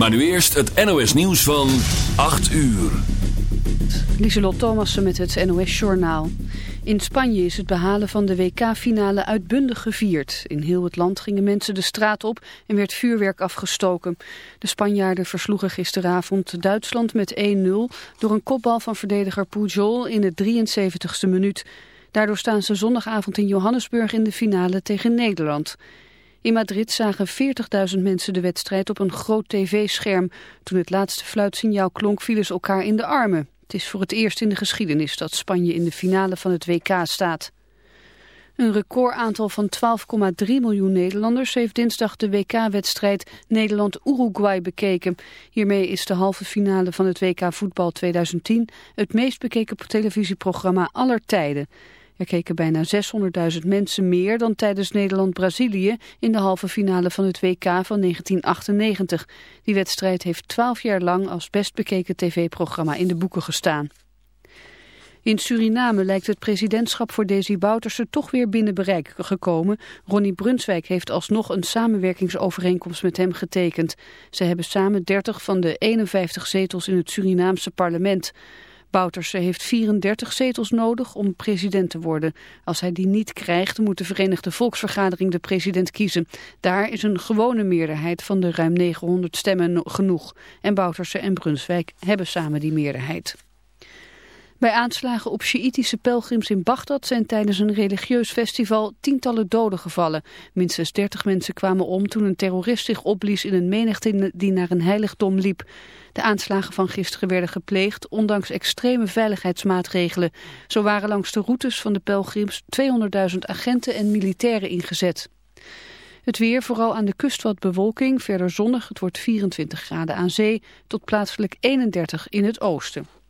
Maar nu eerst het NOS nieuws van 8 uur. Lieselot Thomassen met het NOS Journaal. In Spanje is het behalen van de WK-finale uitbundig gevierd. In heel het land gingen mensen de straat op en werd vuurwerk afgestoken. De Spanjaarden versloegen gisteravond Duitsland met 1-0... door een kopbal van verdediger Pujol in de 73ste minuut. Daardoor staan ze zondagavond in Johannesburg in de finale tegen Nederland... In Madrid zagen 40.000 mensen de wedstrijd op een groot tv-scherm. Toen het laatste fluitsignaal klonk vielen ze elkaar in de armen. Het is voor het eerst in de geschiedenis dat Spanje in de finale van het WK staat. Een recordaantal van 12,3 miljoen Nederlanders heeft dinsdag de WK-wedstrijd Nederland-Uruguay bekeken. Hiermee is de halve finale van het WK voetbal 2010 het meest bekeken televisieprogramma aller tijden. Er keken bijna 600.000 mensen meer dan tijdens Nederland-Brazilië in de halve finale van het WK van 1998. Die wedstrijd heeft 12 jaar lang als best bekeken tv-programma in de boeken gestaan. In Suriname lijkt het presidentschap voor Desi Bouterse toch weer binnen bereik gekomen. Ronnie Brunswijk heeft alsnog een samenwerkingsovereenkomst met hem getekend. Ze hebben samen 30 van de 51 zetels in het Surinaamse parlement. Bouterse heeft 34 zetels nodig om president te worden. Als hij die niet krijgt, moet de Verenigde Volksvergadering de president kiezen. Daar is een gewone meerderheid van de ruim 900 stemmen genoeg. En Bouterse en Brunswijk hebben samen die meerderheid. Bij aanslagen op Sjiïtische pelgrims in Bagdad zijn tijdens een religieus festival tientallen doden gevallen. Minstens 30 mensen kwamen om toen een terrorist zich opblies in een menigte die naar een heiligdom liep. De aanslagen van gisteren werden gepleegd ondanks extreme veiligheidsmaatregelen. Zo waren langs de routes van de pelgrims 200.000 agenten en militairen ingezet. Het weer, vooral aan de kust wat bewolking, verder zonnig. Het wordt 24 graden aan zee tot plaatselijk 31 in het oosten.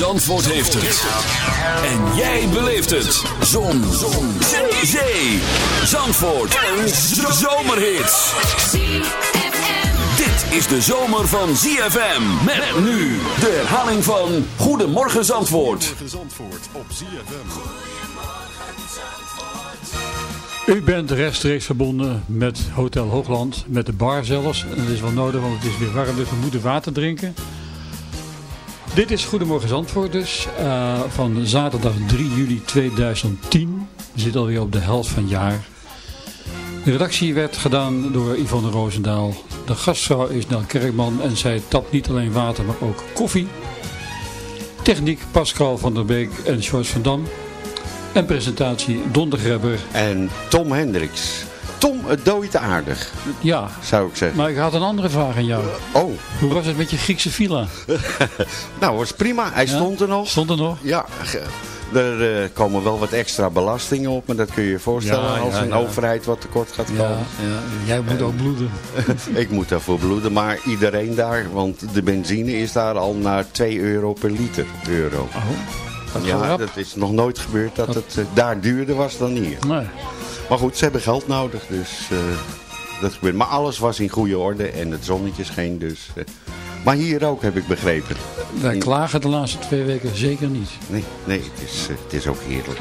Zandvoort heeft het. En jij beleeft het. Zon. Zon. Zee. Zandvoort. Een zomerhit. Dit is de zomer van ZFM. Met nu de herhaling van Goedemorgen Zandvoort. U bent rechtstreeks verbonden met Hotel Hoogland, met de bar zelfs. En dat is wel nodig, want het is weer warm, dus we moeten water drinken. Dit is Goedemorgen Zandvoort dus, eh, van zaterdag 3 juli 2010. We zitten alweer op de helft van het jaar. De redactie werd gedaan door Yvonne Roosendaal. De gastvrouw is Nel Kerkman en zij tapt niet alleen water, maar ook koffie. Techniek Pascal van der Beek en George van Dam. En presentatie Don de Grebber. En Tom Hendricks. Tom, het dooit aardig, Ja, zou ik zeggen. maar ik had een andere vraag aan jou. Oh, Hoe was het met je Griekse villa? nou was prima. Hij Ja? stond er nog. Stond er nog? Ja, er eh, komen wel wat extra belastingen op, maar dat kun je je voorstellen Ja, als ja, een ja. overheid wat tekort gaat komen. ja, jij moet ook bloeden. Ik moet daarvoor bloeden, maar iedereen daar, want de benzine is daar al naar 2 euro per liter. Euro. Oh, dat Ja, dat is nog nooit gebeurd dat het eh, daar duurder was dan hier. Nee. Maar goed, ze hebben geld nodig, dus eh, dat gebeurt. Maar alles was in goede orde en het zonnetje scheen dus. eh. maar hier ook, heb ik begrepen. Wij klagen de laatste twee weken zeker niet. Nee, nee het, is, eh, het is ook heerlijk.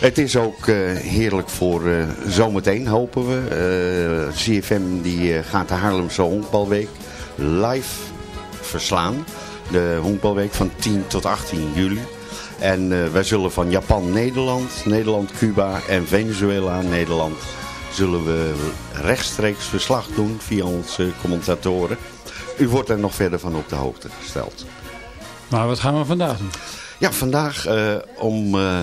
Het is ook heerlijk voor zometeen, hopen we. Eh, CFM die, gaat de Haarlemse Honkbalweek live verslaan. De Honkbalweek van 10 tot 18 juli. En eh, wij zullen van Japan Nederland, Nederland Cuba en Venezuela Nederland... zullen we rechtstreeks verslag doen via onze commentatoren. U wordt er nog verder van op de hoogte gesteld. Maar wat gaan we vandaag doen? Ja, vandaag eh, om, eh,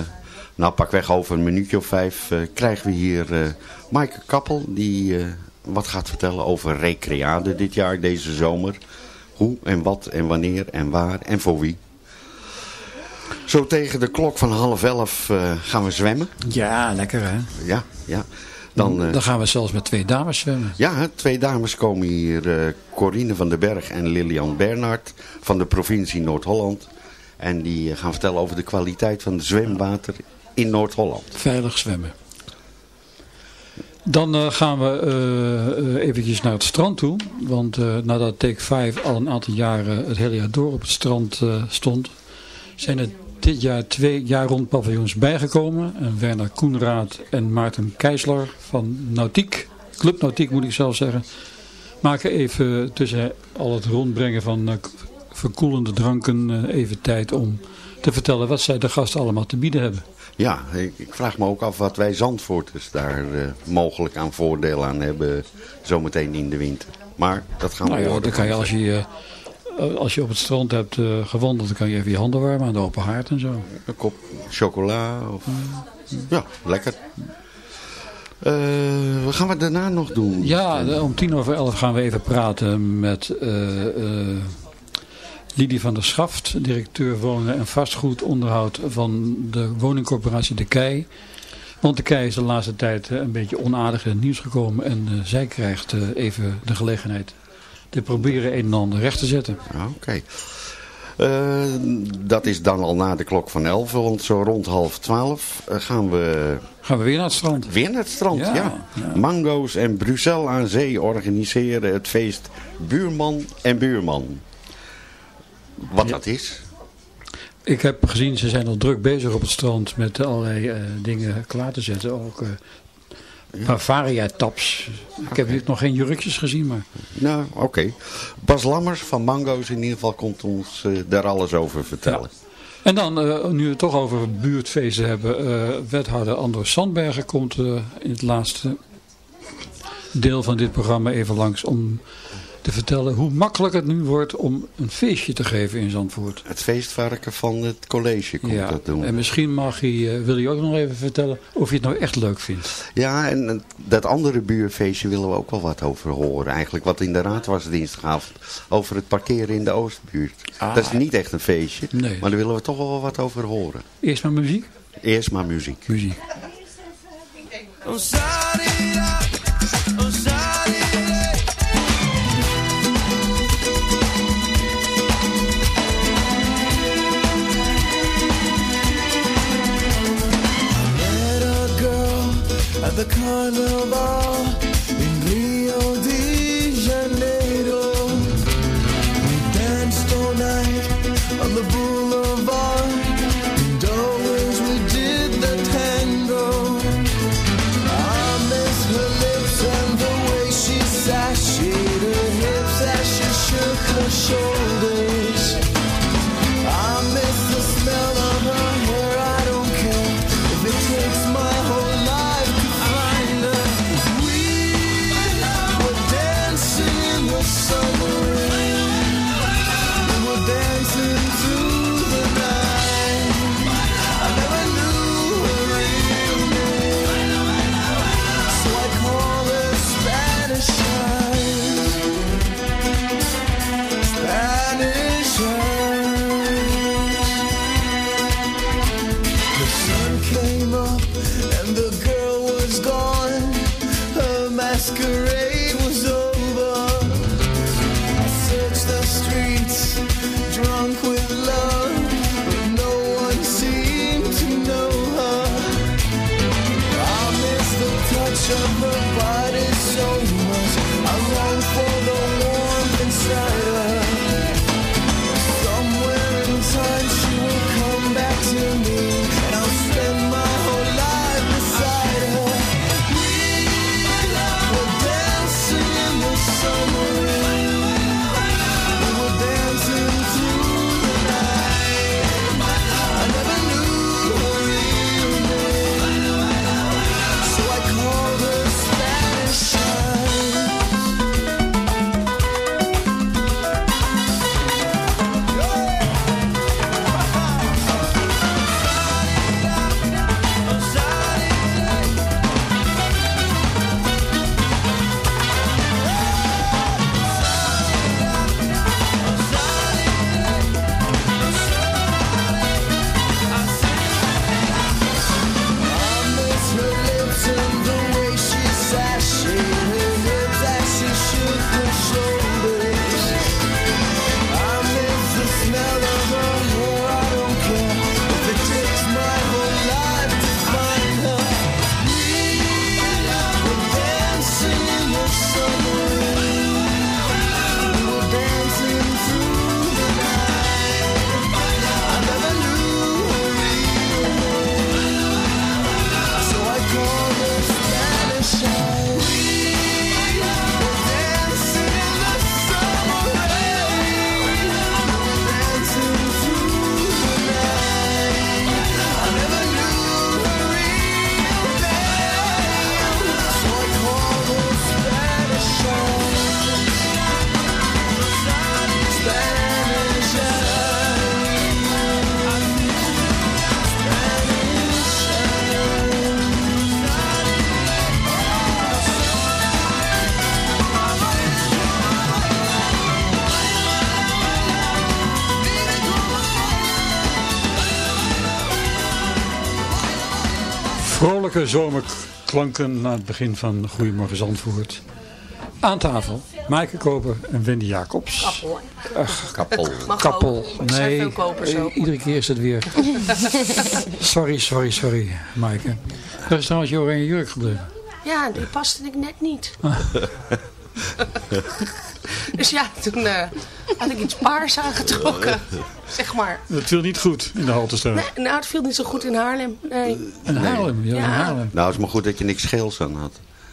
nou pakweg over een minuutje of vijf, krijgen we hier Maaike Kappel. Die wat gaat vertellen over recreade dit jaar, deze zomer. Hoe en wat en wanneer en waar en voor wie. Zo tegen de klok van half elf eh, gaan we zwemmen. Ja, lekker hè. Ja, ja. Dan, eh, Dan gaan we zelfs met twee dames zwemmen. ja, twee dames komen hier. eh Corine van den Berg en Lilian Bernhard van de provincie Noord-Holland. En die eh, gaan vertellen over de kwaliteit van het zwemwater in Noord-Holland. Veilig zwemmen. Dan eh, gaan we eh, eh, eventjes naar het strand toe. Want eh, nadat Take 5 al een aantal jaren het hele jaar door op het strand eh, stond... zijn er dit jaar twee jaar rond paviljoens bijgekomen. En Werner Koenraad en Maarten Keisler van Nautiek, Club Nautiek moet ik zelf zeggen... maken even tussen al het rondbrengen van eh, verkoelende dranken eh, even tijd om te vertellen wat zij de gasten allemaal te bieden hebben. Ja, ik, ik vraag me ook af wat wij Zandvoorters daar eh, mogelijk aan voordeel aan hebben zometeen in de winter. Maar dat gaan we Nou ja, horen dan kan je als je, eh, als je op het strand hebt eh, gewandeld, dan kan je even je handen warmen aan de open haard en zo. Een kop chocola of... Ja, lekker. Eh, wat gaan we daarna nog doen? Ja, om tien over elf gaan we even praten met eh eh, Lidie van der Schaft, directeur wonen en vastgoedonderhoud van de woningcorporatie De Kei. Want De Kei is de laatste tijd eh, een beetje onaardig in het nieuws gekomen en eh, zij krijgt eh, even de gelegenheid te proberen een en ander recht te zetten. Ah, Oké. Eh, dat is dan al na de klok van 11, want zo rond half 12 eh, gaan we Gaan we weer naar het strand. weer naar het strand. Ja, Ja, ja. Mango's en Bruxelles aan Zee organiseren het feest Buurman en Buurman. Wat dat is? Ik heb gezien, ze zijn al druk bezig op het strand met allerlei eh, dingen klaar te zetten. Ook Bavaria taps. Ik heb hier nog geen jurkjes gezien, maar Nou, oké. Bas Lammers van Mango's in ieder geval komt ons eh, daar alles over vertellen. En dan, eh, nu we het toch over buurtfeesten hebben, eh, wethouder Andor Sandbergen komt in het laatste deel van dit programma even langs om te vertellen hoe makkelijk het nu wordt om een feestje te geven in Zandvoort. Het feestvarken van het college komt Ja, dat doen. en misschien mag hij, eh, wil hij ook nog even vertellen of je het nou echt leuk vindt. Ja, en eh, dat andere buurfeestje willen we ook wel wat over horen. Eigenlijk wat in de raad was dinsdagavond. Over het parkeren in de Oostbuurt. Ah. Dat is niet echt een feestje. Nee. Maar daar willen we toch wel wat over horen. Eerst maar muziek? Eerst maar muziek. Muziek. Oh, sorry, the carnival in Rio de Janeiro. We danced all night on the boulevard, and always we did the tango. I miss her lips and the way she sashayed her hips as she shook her shoulders. Zomerklanken na het begin van Goedemorgen Zandvoort. Aan tafel, Maaike Koper en Wendy Jacobs. Kappel. Kappel. Mag Kappel. zijn Nee, eh, iedere keer is het weer. sorry, sorry, sorry, Maaike. Daar is trouwens je oranje jurk gebleven. Ja, die paste ik net niet. dus ja, toen eh, had ik iets paars aangetrokken. Zeg maar. Dat viel niet goed in de Haltestraat. Nee, nou, het viel niet zo goed in Haarlem. Nee, In Haarlem, ja, in Ja. Haarlem. Nou, het is maar goed dat je niks geels aan had.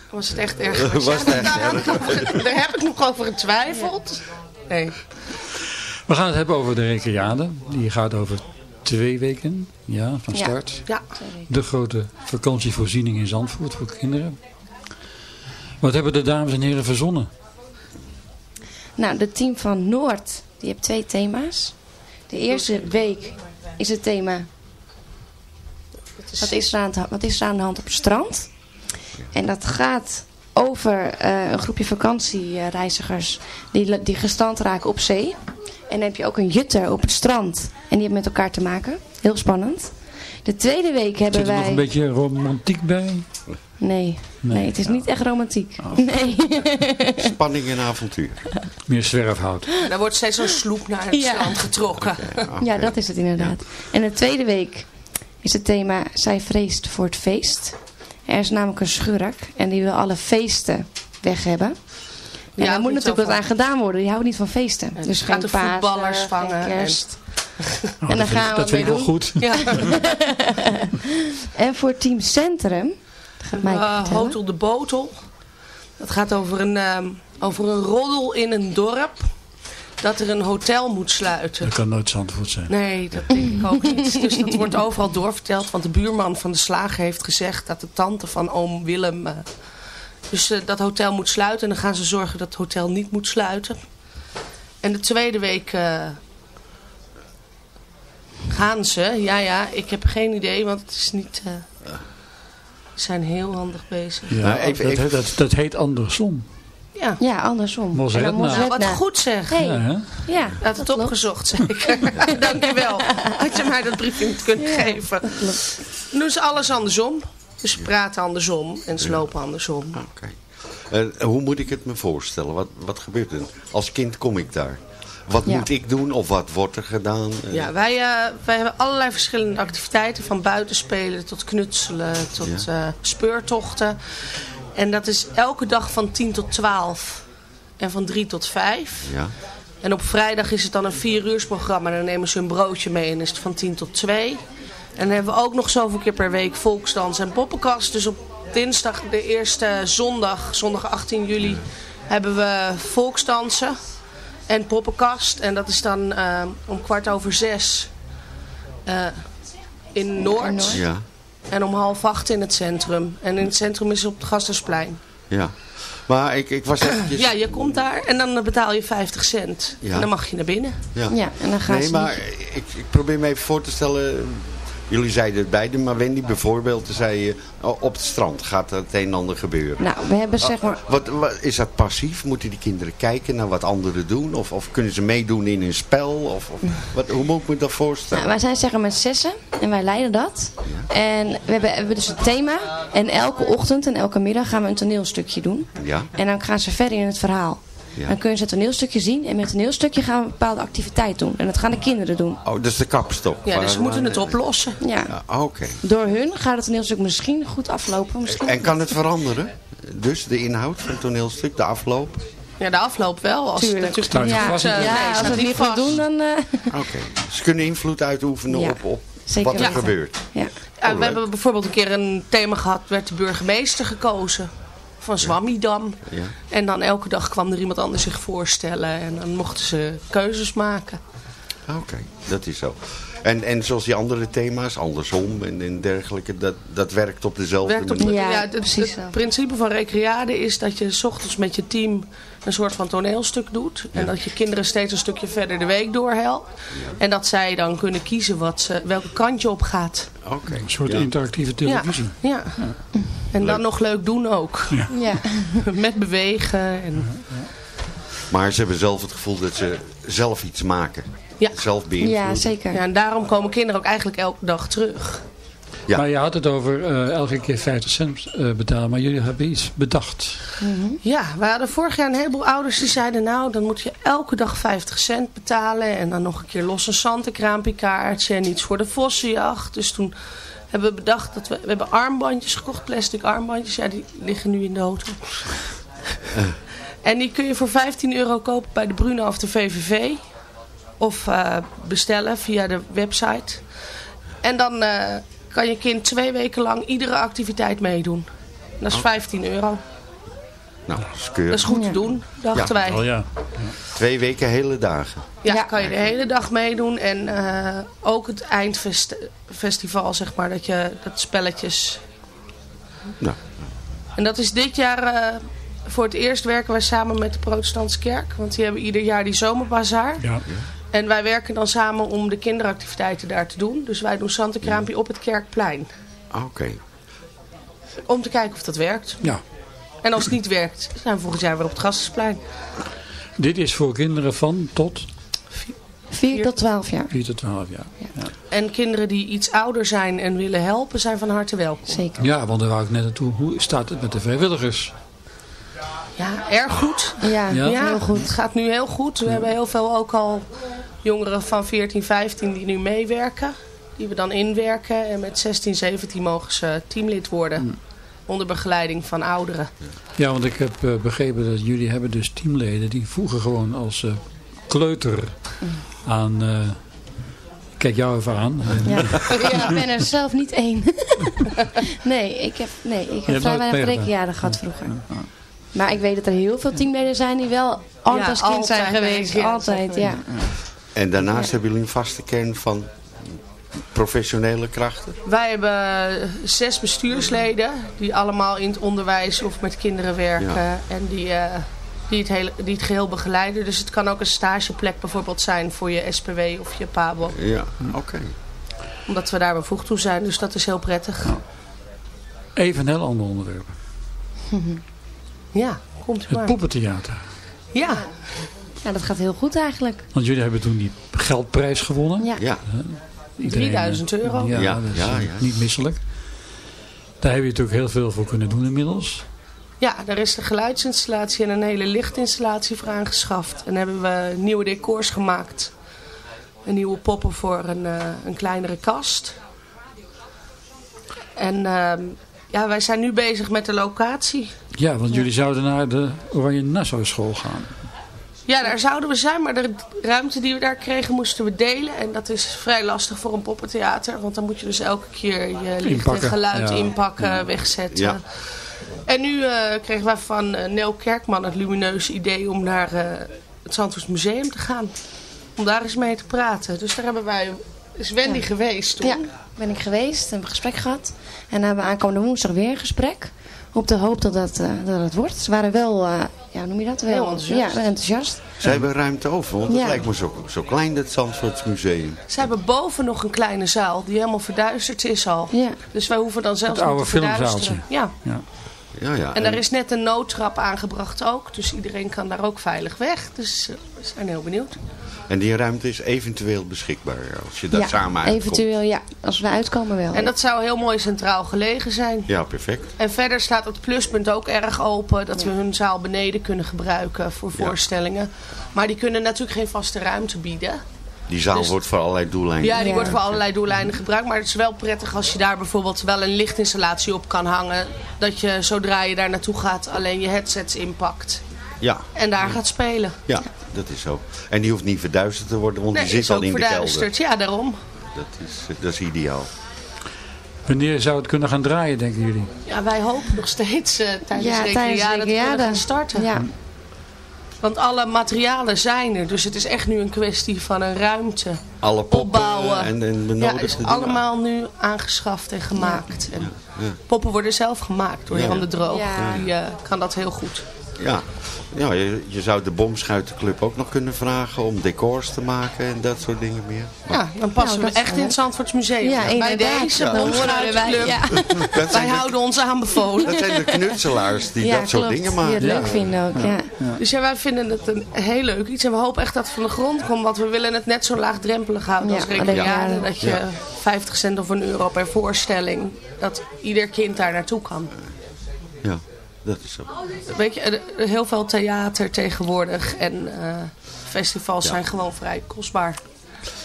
was het echt erg. Was het echt daar, heb ik nog- daar heb ik nog over getwijfeld. Nee. We gaan het hebben over de Recreade. Die gaat over twee weken ja, van Ja. start. Ja, De grote vakantievoorziening in Zandvoort voor kinderen. Wat hebben de dames en heren verzonnen? Nou, de team van Noord, die heeft twee thema's. De eerste week is het thema... Wat is er aan, de- wat is er aan de hand op het strand? En dat gaat over eh, een groepje vakantiereizigers die, die gestrand raken op zee. En dan heb je ook een jutter op het strand. En die heeft met elkaar te maken. Heel spannend. De tweede week hebben Zit er wij... nog een beetje romantiek bij? Nee, nee, het is niet echt romantiek. Oh. Nee. Spanning en avontuur. Meer zwerfhout. daar wordt steeds zo'n sloep naar het Ja. strand getrokken. Ja, dat is het inderdaad. En de tweede week is het thema Zij vreest voor het feest. Er is namelijk een schurk en die wil alle feesten weg hebben. En Ja, daar moet natuurlijk wat aan gedaan worden. Die houden niet van feesten. En dus gaat geen de Pasen, voetballers geen vangen en- kerst. Oh, En dan dat vind, gaan ik- we dat vind ik wel goed. Ja, En voor Team Centrum, gaat Eh. Hotel de Botel. Dat gaat over een, ehm, over een roddel in een dorp. Dat er een hotel moet sluiten. Dat kan nooit Zandvoort zijn. Nee, dat denk ik ook niet. Dus dat wordt overal doorverteld. Want de buurman van de slager heeft gezegd dat de tante van oom Willem... eh, dus eh, dat hotel moet sluiten. En dan gaan ze zorgen dat het hotel niet moet sluiten. En de tweede week eh, gaan ze. Ja, ja, ik heb geen idee, want het is niet... zijn heel handig bezig. Ja, Nou, even- dat, even- dat, dat heet andersom. Ja, Ja, andersom. En. Mos nou, wat goed zeg. Hey, Ja, hè? ja, Dat het opgezocht zeker. Dankjewel. Had je mij dat briefje niet kunnen geven. Doen ze alles andersom. Dus ze praten andersom en ze lopen andersom. Oké. Eh, hoe moet ik het me voorstellen? Wat, wat gebeurt er? Als kind kom ik daar. Wat Ja. moet ik doen of wat wordt er gedaan? Eh, Ja, wij, eh, wij hebben allerlei verschillende activiteiten. Van buitenspelen tot knutselen tot eh, speurtochten. En dat is elke dag van 10 tot 12 en van 3 tot 5. Ja. En op vrijdag is het dan een 4 uur programma. Dan nemen ze een broodje mee en is het van 10 tot 2. En dan hebben we ook nog zoveel keer per week volksdans en poppenkast. Dus op dinsdag, de eerste zondag, zondag 18 juli, hebben we volksdansen en poppenkast. En dat is dan eh, om kwart over zes eh, in Noord. Ja. En om half acht in het centrum. En in het centrum is het op het Gastersplein. Ja. Maar ik, ik was eventjes... Ja, je komt daar en dan betaal je 50 cent. Ja. En dan mag je naar binnen. Ja. Ja, en dan gaan Nee, ze maar niet- ik, ik probeer me even voor te stellen... Jullie zeiden het beide, maar Wendy bijvoorbeeld zei je... oh, op het strand gaat er het een en ander gebeuren. Nou, we hebben zeg maar... Wat, wat, is dat passief? Moeten die kinderen kijken naar wat anderen doen? Of, of kunnen ze meedoen in een spel? Of, of, wat, hoe moet ik me dat voorstellen? Nou, wij zijn zeg maar met zessen en wij leiden dat. En we hebben, we hebben dus het thema. En elke ochtend en elke middag gaan we een toneelstukje doen. Ja, En dan gaan ze verder in het verhaal. Ja. Dan kun je ze het toneelstukje zien. En met het toneelstukje gaan we een bepaalde activiteit doen. En dat gaan de kinderen doen. oh, dat is de kapstok. Ja, dus ze moeten het oplossen. Ja. Ja, Oké. Door hun gaat het toneelstuk misschien goed aflopen. Misschien En kan het veranderen? Dus de inhoud van het toneelstuk, de afloop? Ja, de afloop wel. Als Tuurlijk. het natuurlijk vast eh, nee, Ja, als we het niet goed doen, dan... eh, Oké. Ze kunnen invloed uitoefenen Ja, op, op zeker wat er gebeurt. ja. Ja, Oh, we leuk. hebben bijvoorbeeld een keer een thema gehad, werd de burgemeester gekozen. Van Zwammidam. Ja. En dan elke dag kwam er iemand anders zich voorstellen. En dan mochten ze keuzes maken. Oké, dat is zo. En, en zoals die andere thema's, andersom en, en dergelijke, dat, dat werkt op dezelfde Werkt op, manier. Ja, ja, het, precies zo. het principe van recreade is dat je 's ochtends met je team een soort van toneelstuk doet. En dat je kinderen steeds een stukje verder de week doorhelpt. En dat zij dan kunnen kiezen wat ze, welke kant je op gaat. Oké. Een soort Ja. interactieve televisie. Ja. En dan nog leuk doen ook. ja. Met bewegen. En, Maar ze hebben zelf het gevoel dat ze zelf iets maken. Ja. Zelf beïnvloeden. ja, zeker. ja, en daarom komen kinderen ook eigenlijk elke dag terug. Ja. Maar je had het over eh, elke keer 50 cent eh, betalen. Maar jullie hebben iets bedacht. Ja, we hadden vorig jaar een heleboel ouders die zeiden... nou, dan moet je elke dag 50 cent betalen... en dan nog een keer los een en iets voor de vossenjacht. Dus toen hebben we bedacht dat we... We hebben armbandjes gekocht, plastic armbandjes. Ja, die liggen nu in de auto. en die kun je voor 15 euro kopen bij de Bruna of de VVV. Of eh, bestellen via de website. En dan eh, kan je kind twee weken lang iedere activiteit meedoen. Dat is 15 euro. Nou, dat is Dat is goed te doen, dachten Ja. wij. Oh ja. Twee weken, hele dagen. Ja, Ja. kan je de hele dag meedoen. En eh, ook het eindfestival, zeg maar, dat je dat spelletjes... Nou, En dat is dit jaar... eh, voor het eerst werken wij samen met de Protestantse Kerk. Want die hebben ieder jaar die zomerbazaar. ja. En wij werken dan samen om de kinderactiviteiten daar te doen. Dus wij doen Santenkraampje op het Kerkplein. oké. Om te kijken of dat werkt. Ja. En als het niet werkt, zijn we volgend jaar weer op het Gastensplein. Dit is voor kinderen van tot 4 tot 12 jaar. 4 tot 12 jaar. Ja, En kinderen die iets ouder zijn en willen helpen, zijn van harte welkom. Zeker. ja want daar wou ik net naartoe. Hoe staat het met de vrijwilligers? Ja, erg goed. Ja, Ja? heel goed. Het gaat nu heel goed. We hebben heel veel ook al jongeren van 14, 15 die nu meewerken. Die we dan inwerken. En met 16, 17 mogen ze teamlid worden. Onder begeleiding van ouderen. Ja, want ik heb eh, begrepen dat jullie hebben dus teamleden die vroeger gewoon als eh, kleuter aan... eh, kijk jou even aan. Ja. ja, ik ben er zelf niet één. nee, ik heb, nee, ik heb vrij weinig meegedaan? brekenjaren gehad vroeger. Maar ik weet dat er heel veel teamleden zijn die wel altijd Ja, als kind altijd zijn geweest. Altijd, ja. En daarnaast hebben jullie een vaste kern van professionele krachten? Wij hebben zes bestuursleden. Die allemaal in het onderwijs of met kinderen werken. Ja. En die, eh, die, het hele, die het geheel begeleiden. Dus het kan ook een stageplek bijvoorbeeld zijn voor je SPW of je PABO. Ja, oké. Omdat we daar bevoegd toe zijn. Dus dat is heel prettig. Even een heel ander onderwerp. Ja, komt u Het maar. poppentheater. Ja, ja, dat gaat heel goed eigenlijk. Want jullie hebben toen die geldprijs gewonnen. Ja. Ja, Iedereen, 3000 eh, euro. Ja, Ja, dat is ja, eh, ja. niet misselijk. Daar heb je natuurlijk heel veel voor kunnen doen inmiddels. Ja, daar is de geluidsinstallatie en een hele lichtinstallatie voor aangeschaft. En hebben we nieuwe decors gemaakt. Een nieuwe poppen voor een, eh, een kleinere kast. En ehm, Ja, wij zijn nu bezig met de locatie. Ja, want jullie zouden naar de Oranje Nassau school gaan. Ja, daar zouden we zijn, maar de ruimte die we daar kregen moesten we delen. En dat is vrij lastig voor een poppentheater. Want dan moet je dus elke keer je licht en geluid Ja. inpakken, wegzetten. Ja. En nu eh, kregen wij van eh, Nel Kerkman het lumineuze idee om naar eh, het Zandvoort Museum te gaan. Om daar eens mee te praten. Dus daar hebben wij, is Wendy Ja. geweest toen. Ja, ben ik geweest, hebben een gesprek gehad. En dan hebben we aankomende woensdag weer een gesprek. Op de hoop dat dat, eh, dat het wordt. Ze waren wel, eh, ja, noem je dat? Wel, Heel enthousiast. Ja, enthousiast. Ze hebben ruimte over, want het Ja. lijkt me zo, zo klein, dat Zandvoorts museum. Ze hebben boven nog een kleine zaal die helemaal verduisterd is al. Ja. Dus wij hoeven dan zelfs Het oude niet te verduisteren. filmzaaltje. Ja. Ja. Ja, ja. En daar is net een noodtrap aangebracht ook. Dus iedereen kan daar ook veilig weg. Dus eh, we zijn heel benieuwd. En die ruimte is eventueel beschikbaar als je dat ja, samen uitkomt. eventueel, ja. Als we uitkomen wel. En dat zou heel mooi centraal gelegen zijn. Ja, perfect. En verder staat het pluspunt ook erg open. Dat we hun zaal beneden kunnen gebruiken voor voorstellingen. Maar die kunnen natuurlijk geen vaste ruimte bieden. Die zaal Dus- wordt voor allerlei doeleinden. Ja, die Ja. wordt voor allerlei doeleinden gebruikt. Maar het is wel prettig als je daar bijvoorbeeld wel een lichtinstallatie op kan hangen. Dat je zodra je daar naartoe gaat alleen je headsets inpakt. Ja, En daar gaat spelen. ja, dat is zo. En die hoeft niet verduisterd te worden, want Nee, die zit is al in de kelder. verduisterd. Ja, daarom. Dat is, dat is ideaal. Wanneer zou het kunnen gaan draaien, denken jullie? Ja, wij hopen nog steeds eh, tijdens ja, de tijdens dat we kunnen gaan starten. Ja, Want alle materialen zijn er. Dus het is echt nu een kwestie van een ruimte. Alle poppen Opbouwen. en, en Ja, benodigde is dingen. allemaal nu aangeschaft en gemaakt. En ja. Poppen worden zelf gemaakt door Ja. Jan de Droog. Ja. Die eh, kan dat heel goed. Ja, ja je, je zou de Bomschuitenclub ook nog kunnen vragen om decors te maken en dat soort dingen meer. Ja, dan passen Nou, we echt in het Zandvoorts Museum. Ja, Bij deze Ja. Bomschuitenclub. Ja. Wij houden ons aanbevolen. dat zijn de knutselaars die ja dat soort klopt. dingen Die het maken. leuk vinden ook, ja. Dus ja, wij vinden het een heel leuk iets. En we hopen echt dat het van de grond komt. Want we willen het net zo laagdrempelig houden Ja, als recreade. ja. Dat je Ja. 50 cent of een euro per voorstelling. Dat ieder kind daar naartoe kan. Ja, dat is zo. Weet je, er- heel veel theater tegenwoordig. En eh, festivals zijn gewoon vrij kostbaar.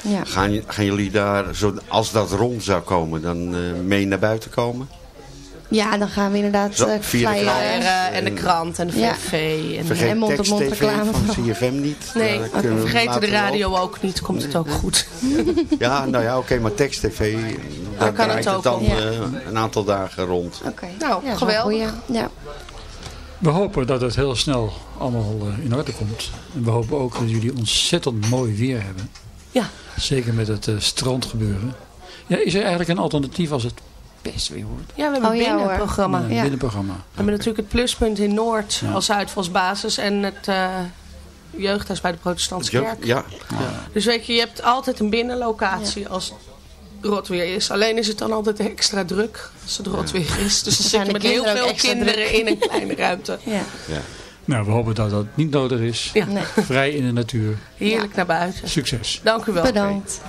ja. Gaan, gaan jullie daar, zo, als dat rond zou komen, dan eh, mee naar buiten komen? Ja, dan gaan we inderdaad Zo, eh, via de flyeren. En de krant en de Ja. VV. En, Vergeet en mond-op-mond tekst-tv reclame van. CFM niet. nee, we vergeten de radio ook niet. Komt het ook goed. Ja, nou ja, oké, maar tekst-tv, daar kan het dan eh, een aantal dagen rond. Oké. Nou, geweldig. Ja. We hopen dat het heel snel allemaal eh, in orde komt. En we hopen ook dat jullie ontzettend mooi weer hebben. Ja. Zeker met het eh, strandgebeuren. Ja, is er eigenlijk een alternatief als het best weer wordt? Ja, we hebben Oh, een ja, hoor. binnenprogramma. We Ja. binnenprogramma. hebben natuurlijk het pluspunt in Noord Ja. als uitvalsbasis. En het eh, jeugdhuis bij de protestantse kerk. Ja, Dus weet je, je hebt altijd een binnenlocatie als het rot weer is. Alleen is het dan altijd extra druk als het rot weer is. Dus dan zit zijn je met heel veel kinderen druk. in een kleine ruimte. Ja. ja. Nou, we hopen dat dat niet nodig is. Ja, Nee. Vrij in de natuur. heerlijk naar buiten. Succes. Dank u wel. Bedankt.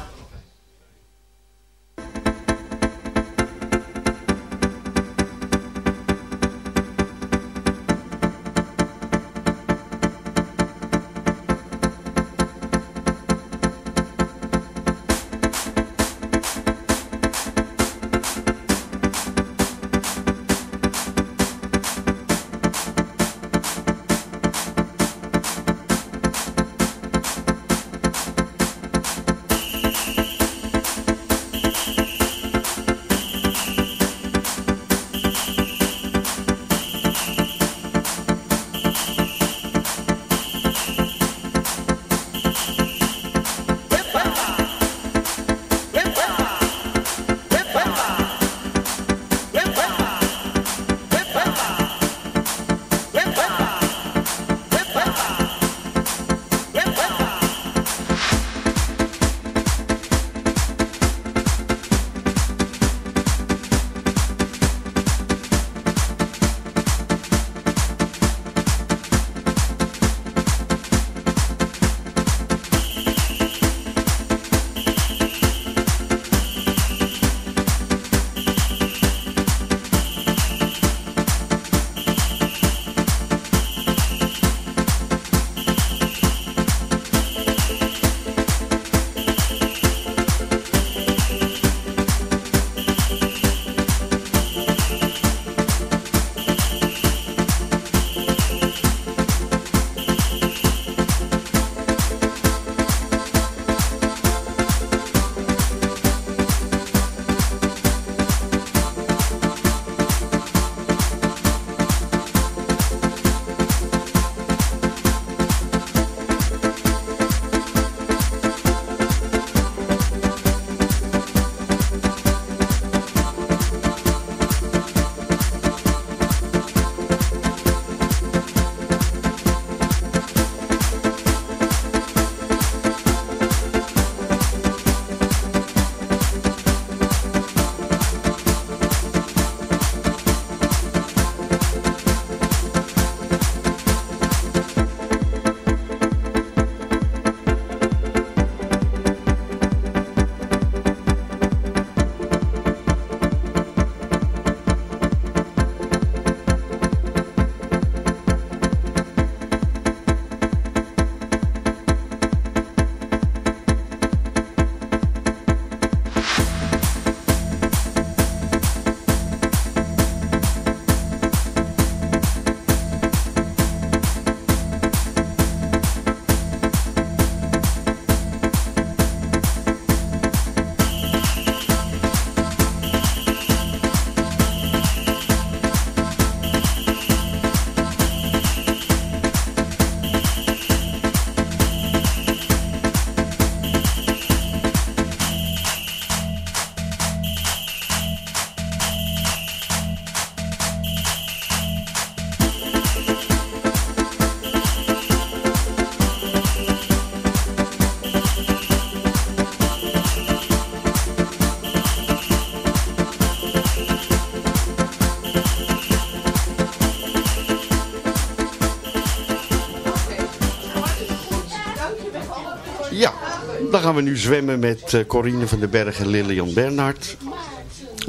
Gaan we nu zwemmen met eh, Corine van den Berg en Lilian Bernhard.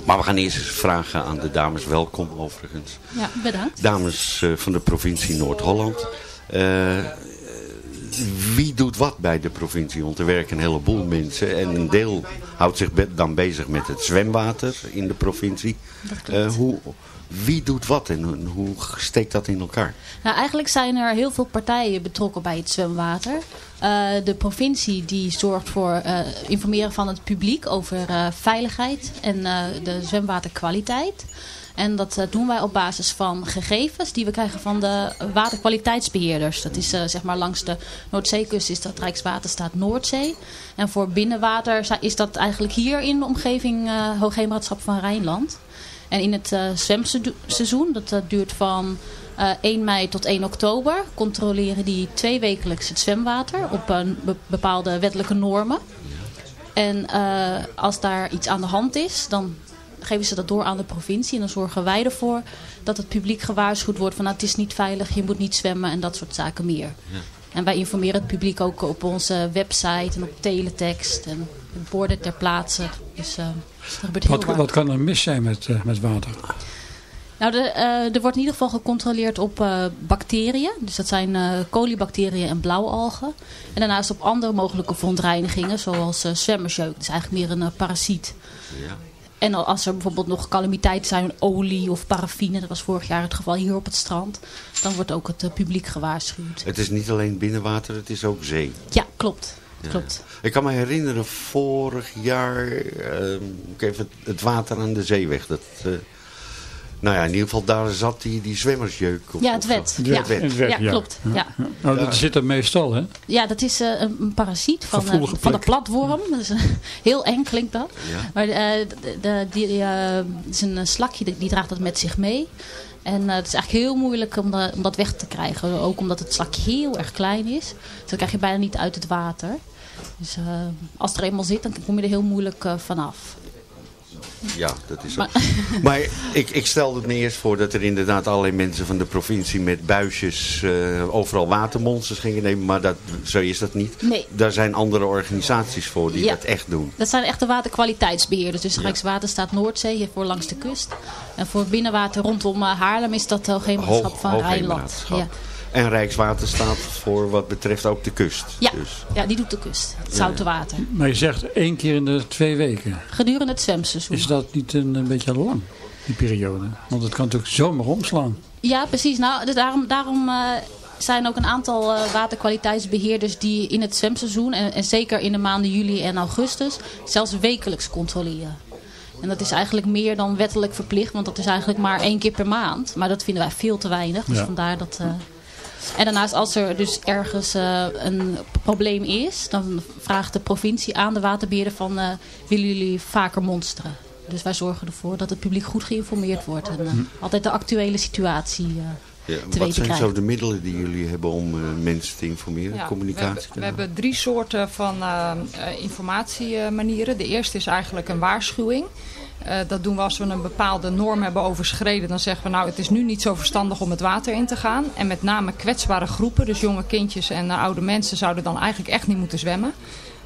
Maar we gaan eerst eens vragen aan de dames. Welkom overigens. Ja, bedankt. Dames eh, van de provincie Noord-Holland. Eh, wie doet wat bij de provincie? Want er werken een heleboel mensen. En een deel houdt zich dan bezig met het zwemwater in de provincie. Eh, hoe, wie doet wat en hoe steekt dat in elkaar? Nou, eigenlijk zijn er heel veel partijen betrokken bij het zwemwater. Eh, de provincie die zorgt voor eh, informeren van het publiek over veiligheid en de zwemwaterkwaliteit. En dat eh, doen wij op basis van gegevens die we krijgen van de waterkwaliteitsbeheerders. Dat is eh, zeg maar langs de Noordzeekust is dat Rijkswaterstaat Noordzee. En voor binnenwater is dat eigenlijk hier in de omgeving eh Hoogheemraadschap van Rijnland. En in het eh, zwemseizoen, dat eh, duurt van eh, 1 mei tot 1 oktober, controleren die twee wekelijks het zwemwater op bepaalde wettelijke normen. En als daar iets aan de hand is, dan geven ze dat door aan de provincie. En dan zorgen wij ervoor dat het publiek gewaarschuwd wordt van nou, het is niet veilig, je moet niet zwemmen en dat soort zaken meer. En wij informeren het publiek ook op onze website en op teletext en borden ter plaatse. Dus eh, Wat, wat. kan er mis zijn met, eh, met water? Nou, de, eh, er wordt in ieder geval gecontroleerd op eh, bacteriën. Dus dat zijn eh kolibacteriën en blauwalgen. En daarnaast op andere mogelijke verontreinigingen, zoals eh, zwemmersjeuk. Dat is eigenlijk meer een parasiet. Ja. En al- als er bijvoorbeeld nog calamiteiten zijn, olie of paraffine, dat was vorig jaar het geval hier op het strand, dan wordt ook het eh, publiek gewaarschuwd. Het is niet alleen binnenwater, het is ook zee. Ja, klopt. Ja. klopt. Ik kan me herinneren, vorig jaar, even het, het water aan de zeeweg. Dat, eh, nou ja, in ieder geval daar zat die, die zwemmersjeuk op. Ja, het of wet. Ja. Het wet. Het wet, Ja, klopt. Ja. Nou, dat zit er meestal, hè? Ja, dat is eh, een, een parasiet van, eh, van de platworm. Dat is, eh, heel eng klinkt dat. Ja. Maar eh, de, de, die, het is een slakje, die, die draagt dat met zich mee. En het is eigenlijk heel moeilijk om, dat- om dat weg te krijgen. Ook omdat het slakje heel erg klein is. Dus dat krijg je bijna niet uit het water. Dus eh, als het er eenmaal zit, dan kom je er heel moeilijk eh, vanaf. Ja, dat is zo. Maar- Maar, ik, ik stelde het me eerst voor dat er inderdaad allerlei mensen van de provincie met buisjes eh, overal watermonsters gingen nemen. Maar dat, zo is dat niet. Nee. Daar zijn andere organisaties voor die Ja. dat echt doen. Dat zijn echte waterkwaliteitsbeheerders. Dus Rijkswaterstaat Noordzee hier voor langs de kust. En voor binnenwater rondom eh, Haarlem is dat Hoogheemraadschap Hoog- van Rijnland. Ja. En Rijkswaterstaat voor wat betreft ook de kust. Ja. Dus, ja, die doet de kust. Het zoute water. Maar je zegt één keer in de twee weken. Gedurende het zwemseizoen. Is dat niet een, een beetje lang, die periode? Want het kan natuurlijk zomaar omslaan. Ja, precies. Nou, dus daarom, daarom eh, zijn ook een aantal eh, waterkwaliteitsbeheerders die in het zwemseizoen, en, en zeker in de maanden juli en augustus, zelfs wekelijks controleren. En dat is eigenlijk meer dan wettelijk verplicht, want dat is eigenlijk maar één keer per maand. Maar dat vinden wij veel te weinig, dus Ja. vandaar dat... eh, en daarnaast als er dus ergens eh, een probleem is, dan vraagt de provincie aan de waterbeheerder van eh, willen jullie vaker monsteren? Dus wij zorgen ervoor dat het publiek goed geïnformeerd wordt en eh, altijd de actuele situatie eh, ja, te wat zijn zo de middelen die jullie hebben om mensen te informeren? Ja, we, Communicatie? hebben, we hebben drie soorten van eh, eh, informatiemanieren. De eerste is eigenlijk een waarschuwing. Eh, dat doen we als we een bepaalde norm hebben overschreden. Dan zeggen we nou het is nu niet zo verstandig om het water in te gaan. En met name kwetsbare groepen, dus jonge kindjes en eh, oude mensen zouden dan eigenlijk echt niet moeten zwemmen.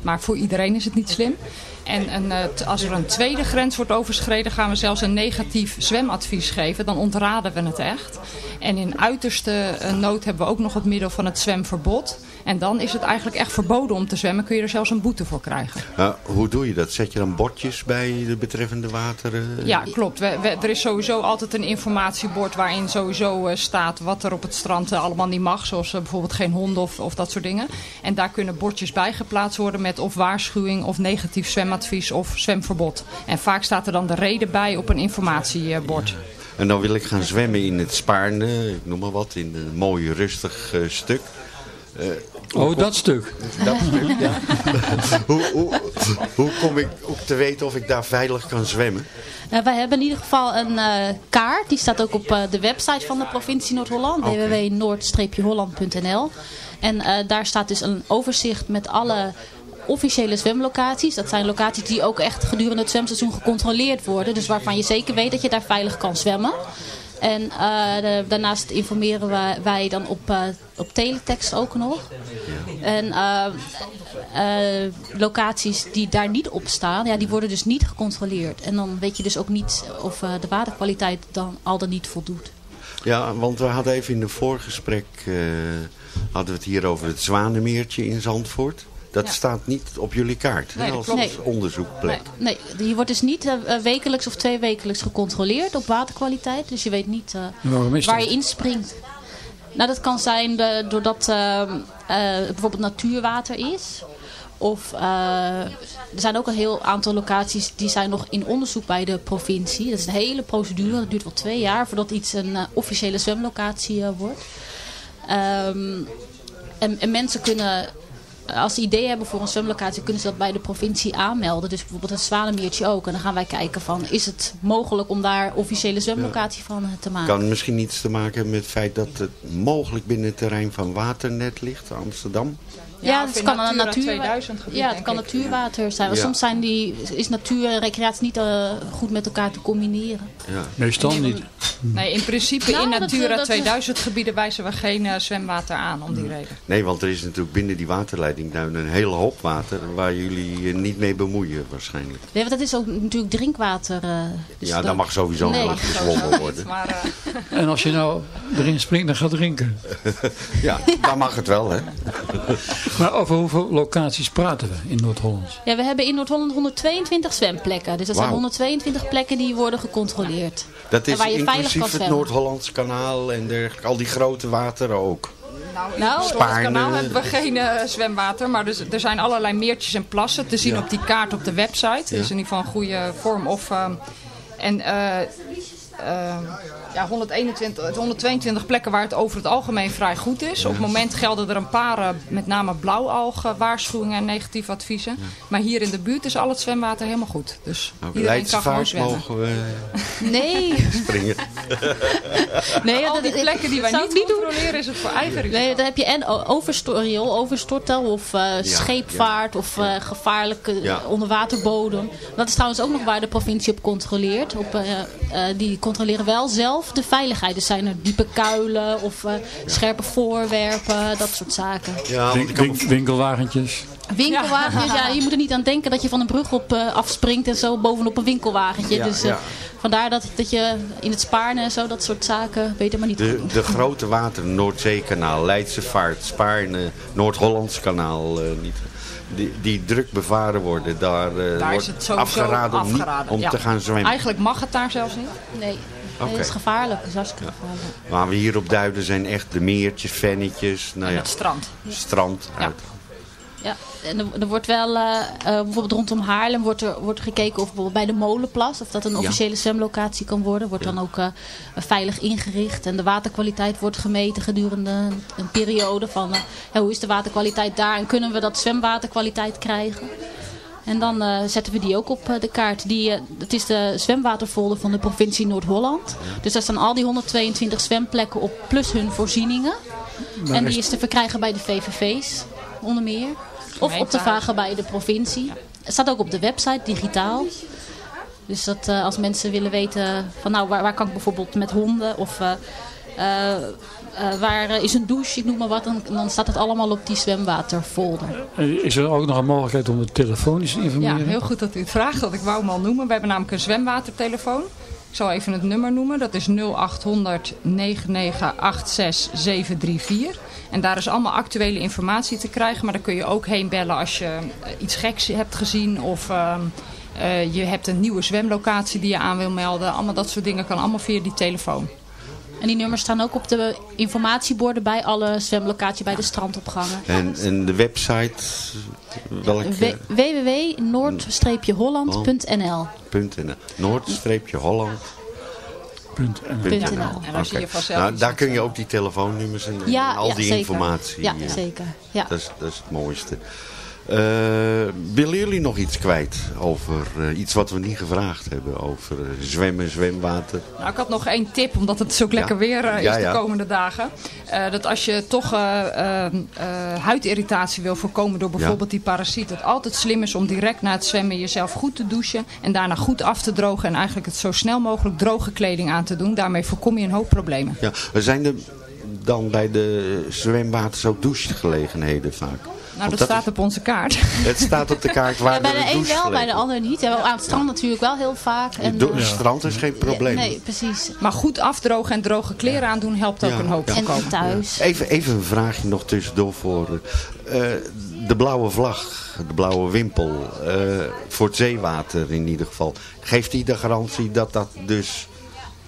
Maar voor iedereen is het niet slim. En eh, als er een tweede grens wordt overschreden, gaan we zelfs een negatief zwemadvies geven. Dan ontraden we het echt. En in uiterste nood hebben we ook nog het middel van het zwemverbod. En dan is het eigenlijk echt verboden om te zwemmen. Kun je er zelfs een boete voor krijgen. Hoe doe je dat? Zet je dan bordjes bij de betreffende wateren? Ja, klopt. We, we- er is sowieso altijd een informatiebord waarin sowieso eh, staat wat er op het strand eh, allemaal niet mag. Zoals eh, bijvoorbeeld geen honden of, of dat soort dingen. En daar kunnen bordjes bij geplaatst worden met of waarschuwing of negatief zwemadvies of zwemverbod. En vaak staat er dan de reden bij op een informatiebord. En dan wil ik gaan zwemmen in het Spaarne, ik noem maar wat, in een mooi rustig eh, stuk. Eh, hoe Oh, kom- dat stuk. Dat stuk, ja. hoe, hoe, hoe kom ik ook te weten of ik daar veilig kan zwemmen? Nou, wij hebben in ieder geval een eh, kaart. Die staat ook op eh, de website van de provincie Noord-Holland. www.noord-holland.nl En eh, daar staat dus een overzicht met alle officiële zwemlocaties. Dat zijn locaties die ook echt gedurende het zwemseizoen gecontroleerd worden. Dus waarvan je zeker weet dat je daar veilig kan zwemmen. En de, daarnaast informeren wij, dan op, uh, op teletext ook nog. En uh, locaties die daar niet op staan, ja, die worden dus niet gecontroleerd. En dan weet je dus ook niet of de waterkwaliteit dan al dan niet voldoet. Ja, want we hadden even in een voorgesprek hadden we het hier over het Zwanemeertje in Zandvoort. Dat Ja. staat niet op jullie kaart hè, Nee, als klopt. Nee. onderzoekplek. Nee, die wordt dus niet eh, wekelijks of twee wekelijks gecontroleerd op waterkwaliteit. Dus je weet niet eh, waar je inspringt. Nou, dat kan zijn de- doordat eh, eh, bijvoorbeeld natuurwater is. Of eh, er zijn ook een heel aantal locaties die zijn nog in onderzoek bij de provincie. Dat is een hele procedure. Dat duurt wel twee jaar voordat iets een eh, officiële zwemlocatie eh, wordt. Ehm, en, en mensen kunnen, als ze ideeën hebben voor een zwemlocatie, kunnen ze dat bij de provincie aanmelden. Dus bijvoorbeeld het Zwanemeertje ook. En dan gaan wij kijken van, is het mogelijk om daar officiële zwemlocatie van eh, te maken? Kan misschien iets te maken hebben met het feit dat het mogelijk binnen het terrein van Waternet ligt, Amsterdam? Ja, het kan Natura natuur... 2000 gebied, Ja, het kan ik. natuurwater zijn. Soms zijn die, is natuur en recreatie niet eh, goed met elkaar te combineren. Ja. Meestal niet. Nee, in principe Nou, in dat- Natura dat- 2000 gebieden wijzen we geen eh, zwemwater aan om die reden. Nee, want er is natuurlijk binnen die waterleiding nou een hele hoop water waar jullie je niet mee bemoeien waarschijnlijk. Nee, want dat is ook natuurlijk drinkwater. eh, dus ja, dat- daar mag sowieso Nee. nooit gezwommen worden. Maar eh, En als je nou erin springt, dan gaat drinken. Ja, dan mag het wel, hè? Maar over hoeveel locaties praten we in Noord-Holland? Ja, we hebben in Noord-Holland 122 zwemplekken. Dus dat zijn Wauw. 122 plekken die worden gecontroleerd. Dat En is waar je veilig inclusief het. Noord-Hollands kanaal en dergelijke. Al die grote wateren ook. nou, op het kanaal hebben we geen eh, zwemwater. Maar dus, er zijn allerlei meertjes en plassen te zien Ja. op die kaart op de website. Dat is in ieder geval een goede vorm. Of, ehm, en eh, ehm, ja, 121, het 122 plekken waar het over het algemeen vrij goed is. Op het moment gelden er een paar, eh, met name blauwalgen, waarschuwingen en negatieve adviezen. Maar hier in de buurt is al het zwemwater helemaal goed. Dus Nou, iedereen kan gewoon zwemmen. mogen we Nee, springen. nee Al die dat- plekken die wij niet, niet doen. controleren is het voor eigen risico. Nee, dan heb je en overstortel of eh, scheepvaart of eh, gevaarlijke Ja. eh, onderwaterbodem. Dat is trouwens ook nog waar de provincie op controleert. Op, eh, eh, die controleren wel zelf de veiligheid. Dus zijn er diepe kuilen of eh, scherpe voorwerpen, dat soort zaken. Ja, Win- win- winkelwagentjes. Winkelwagentjes, ja. je moet er niet aan denken dat je van een brug op eh, afspringt en zo bovenop een winkelwagentje. Ja, dus eh, ja. vandaar dat, dat je in het Spaarne en zo, dat soort zaken, beter maar niet De, doen. de grote wateren, Noordzeekanaal, Leidse Vaart, Spaarne, Noord-Hollands kanaal, eh, niet, die, die druk bevaren worden, daar, eh, Daar wordt is het afgeraden om, niet- afgeraden, om ja. te gaan zwemmen. Eigenlijk mag het daar zelfs niet. Nee, dat is gevaarlijk. Dat is hartstikke gevaarlijk. Waar we hier op duiden zijn echt de meertjes, vennetjes, nou En ja, het strand. strand. Ja. Uit. Ja, en er, er wordt wel, eh, eh, bijvoorbeeld rondom Haarlem wordt er wordt gekeken of bijvoorbeeld bij de Molenplas, of dat een Ja. officiële zwemlocatie kan worden. Wordt dan ook eh, veilig ingericht en de waterkwaliteit wordt gemeten gedurende een, een periode van eh, ja, hoe is de waterkwaliteit daar en kunnen we dat zwemwaterkwaliteit krijgen. En dan eh, zetten we die ook op eh, de kaart. Die, eh, het is de zwemwaterfolder van de provincie Noord-Holland. Dus daar staan al die 122 zwemplekken op, plus hun voorzieningen. En die is te verkrijgen bij de VVV's, onder meer. Of op te vragen bij de provincie. Het staat ook op de website, digitaal. Dus dat eh, als mensen willen weten van nou, waar, waar kan ik bijvoorbeeld met honden of waar eh, is een douche, ik noem maar wat, dan, dan staat het allemaal op die zwemwaterfolder. Eh, Is er ook nog een mogelijkheid om het telefonisch te Ja, informeren? heel goed dat u het vraagt. Dat ik wou hem al noemen. We hebben namelijk een zwemwatertelefoon. Ik zal even het nummer noemen. Dat is 0800 9986 734. En daar is allemaal actuele informatie te krijgen. Maar daar kun je ook heen bellen als je eh, iets geks hebt gezien. Of ehm, eh, je hebt een nieuwe zwemlocatie die je aan wil melden. Allemaal dat soort dingen kan allemaal via die telefoon. En die nummers staan ook op de informatieborden bij alle zwemlocaties, bij de strandopgangen. En, en de website, welke? Www.noord-holland.nl Noord-Holland. Vanzelf Nou, daar kun je ook die telefoonnummers en, al ja, die zeker. informatie. Ja, eh, zeker. Ja. Dat, is, dat is het mooiste. Eh, willen jullie nog iets kwijt over eh, iets wat we niet gevraagd hebben? Over eh, zwemmen, zwemwater? Nou, ik had nog één tip, omdat het zo lekker Ja. weer is Ja, ja. de komende dagen. Dat als je toch eh, eh, eh, huidirritatie wil voorkomen door bijvoorbeeld die parasiet. Dat het altijd slim is om direct na het zwemmen jezelf goed te douchen. En daarna goed af te drogen. En eigenlijk het zo snel mogelijk droge kleding aan te doen. Daarmee voorkom je een hoop problemen. Ja, zijn er dan bij de zwemwaters ook douchegelegenheden vaak? Nou, dat, staat is- op onze kaart. Het staat op de kaart waar Ja, bij er de een wel, bij de ander niet. Ja, aan het strand natuurlijk wel heel vaak. En, Do- eh, strand is geen probleem. Nee, precies. Maar goed afdrogen en droge kleren aandoen helpt ook Ja, een hoop ja. En thuis. Even, even een vraagje nog tussendoor voor eh, de blauwe vlag, de blauwe wimpel, eh, voor het zeewater in ieder geval. Geeft die de garantie dat dat dus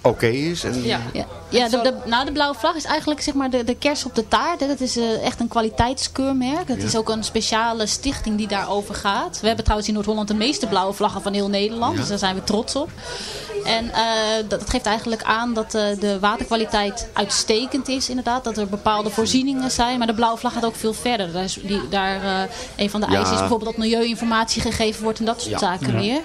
oké is? En, Ja. Ja, ja de, de, nou, de blauwe vlag is eigenlijk zeg maar de, de kers op de taart. Hè. Dat is eh, echt een kwaliteitskeurmerk. Dat is ook een speciale stichting die daarover gaat. We hebben trouwens in Noord-Holland de meeste blauwe vlaggen van heel Nederland. Dus daar zijn we trots op. En eh, dat, dat geeft eigenlijk aan dat eh, de waterkwaliteit uitstekend is inderdaad. Dat er bepaalde voorzieningen zijn. Maar de blauwe vlag gaat ook veel verder. Daar is, die, daar, eh, een van de Ja. eisen is bijvoorbeeld dat milieuinformatie gegeven wordt en dat soort Ja. zaken Ja. meer.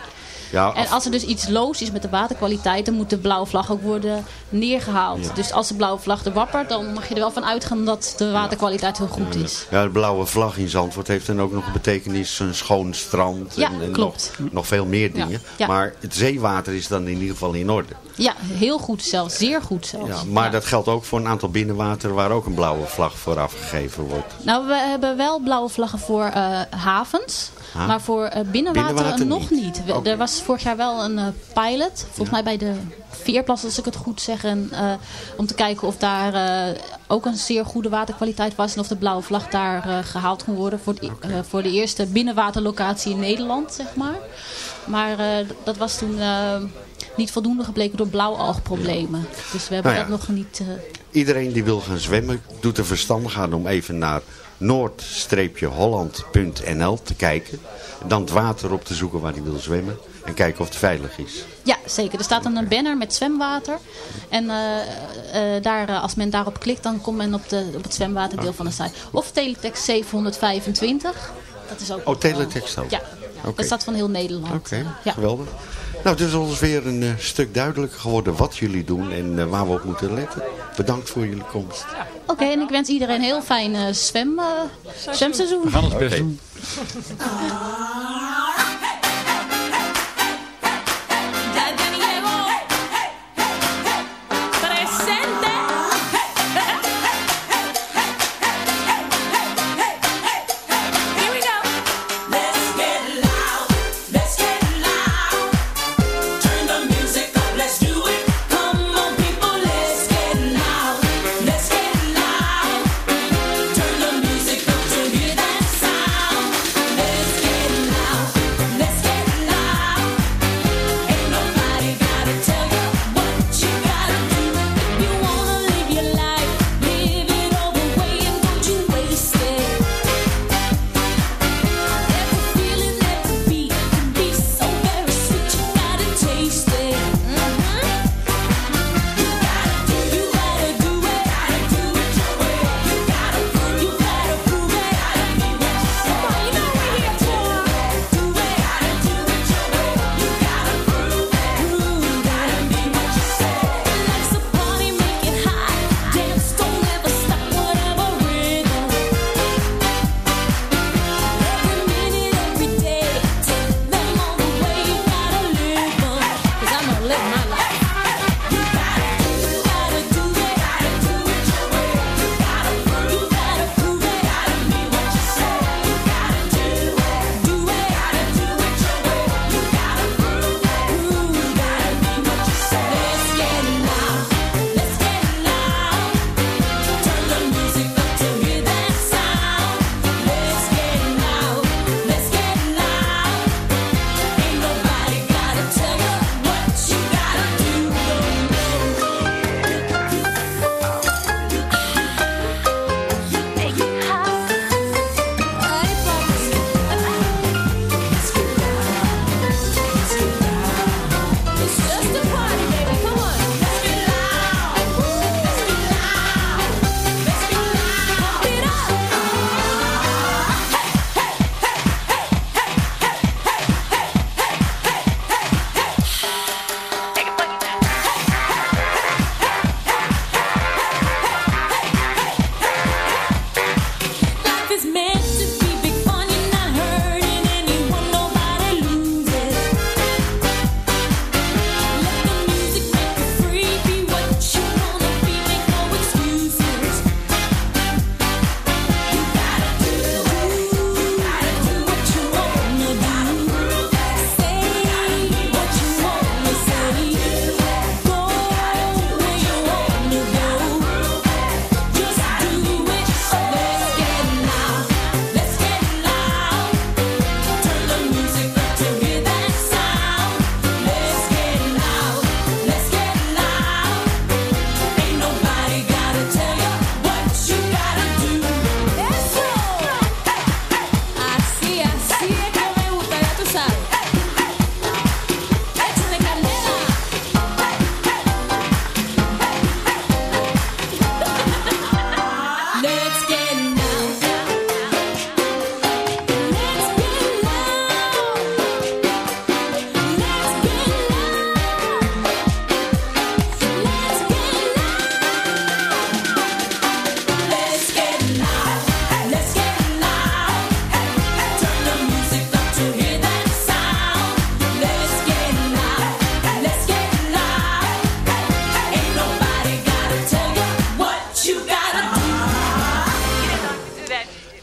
Ja, En als er dus iets loos is met de waterkwaliteit, dan moet de blauwe vlag ook worden neergehaald. Dus als de blauwe vlag er wappert, dan mag je er wel van uitgaan dat de waterkwaliteit heel goed is. Ja, de blauwe vlag in Zandvoort heeft dan ook nog een betekenis, een schoon strand en. Nog, nog veel meer dingen. Maar het zeewater is dan in ieder geval in orde. Ja, heel goed zelfs. Zeer goed zelfs. Ja, maar dat geldt ook voor een aantal binnenwater waar ook een blauwe vlag voor afgegeven wordt. Nou, we hebben wel blauwe vlaggen voor eh, havens. Maar voor eh, binnenwater, Binnenwater nog niet. niet. We- Oké. Er was vorig jaar wel een eh, pilot. Volgens mij bij de Veerplas, als ik het goed zeg. En, eh, om te kijken of daar ook een zeer goede waterkwaliteit was. En of de blauwe vlag daar eh, gehaald kon worden. Voor, eh, voor de eerste binnenwaterlocatie in Nederland, zeg maar. Maar dat was toen niet voldoende gebleken door blauwalgproblemen. Dus we hebben Nou ja. dat nog niet... Iedereen die wil gaan zwemmen, doet er verstandig aan om even naar noord-holland.nl te kijken. Dan het water op te zoeken waar hij wil zwemmen. En kijken of het veilig is. Ja, zeker. Er staat dan een banner met zwemwater. En eh, eh, daar, eh, als men daarop klikt, dan komt men op, de, op het zwemwaterdeel van de site. Of teletext 725. Dat is ook Oh, teletext ook? Ja, Oké. dat staat van heel Nederland. Oké, Ja. geweldig. Nou, het is ons weer een eh, stuk duidelijker geworden wat jullie doen en eh, waar we op moeten letten. Bedankt voor jullie komst. Oké, en ik wens iedereen een heel fijn eh, zwem, eh, zwemseizoen. We gaan ons best Oké. doen.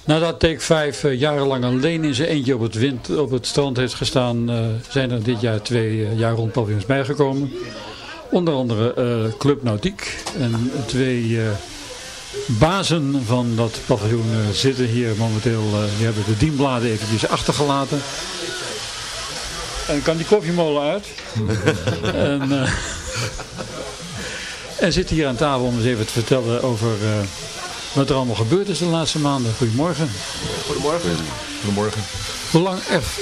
Nadat Take 5 eh, jarenlang alleen in zijn eentje op het, wind, op het strand heeft gestaan, eh, zijn er dit jaar twee eh, jaar rond paviljoens bijgekomen. Onder andere Club Nautiek en twee bazen van dat paviljoen zitten hier momenteel. die hebben de dienbladen eventjes achtergelaten. En kan die koffiemolen uit. en, en zitten hier aan tafel om eens even te vertellen over wat er allemaal gebeurd is de laatste maanden. Goedemorgen. Goedemorgen. Goedemorgen. Hoe lang erf-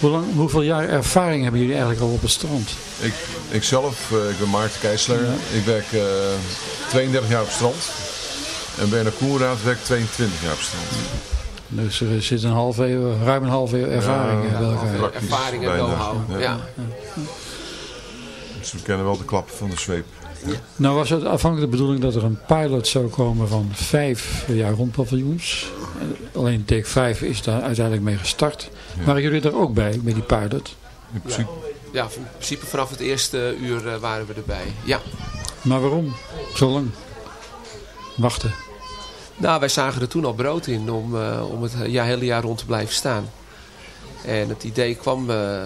hoe lang, hoeveel jaar ervaring hebben jullie eigenlijk al op het strand? Ik, ik zelf, eh, ik ben Maarten Keisler. Ik werk eh, 32 jaar op het strand. En de Koenraad werk ik 22 jaar op het strand. Dus er zit een half eeuw, ruim een half eeuw ervaring Ja, eh, bij elkaar. Ervaring en know-how, ja. Dus we kennen wel de klap van de zweep. Nou was het afhankelijk de bedoeling dat er een pilot zou komen van vijf jaar rond paviljoens. Eh, Alleen Take 5 is daar uiteindelijk mee gestart. Waren jullie er ook bij, met die pilot? In principe. Ja, in principe vanaf het eerste uur eh, waren we erbij. Ja. Maar waarom? Zo lang? Wachten. Nou, wij zagen er toen al brood in om, eh, om het ja, hele jaar rond te blijven staan. En het idee kwam eh,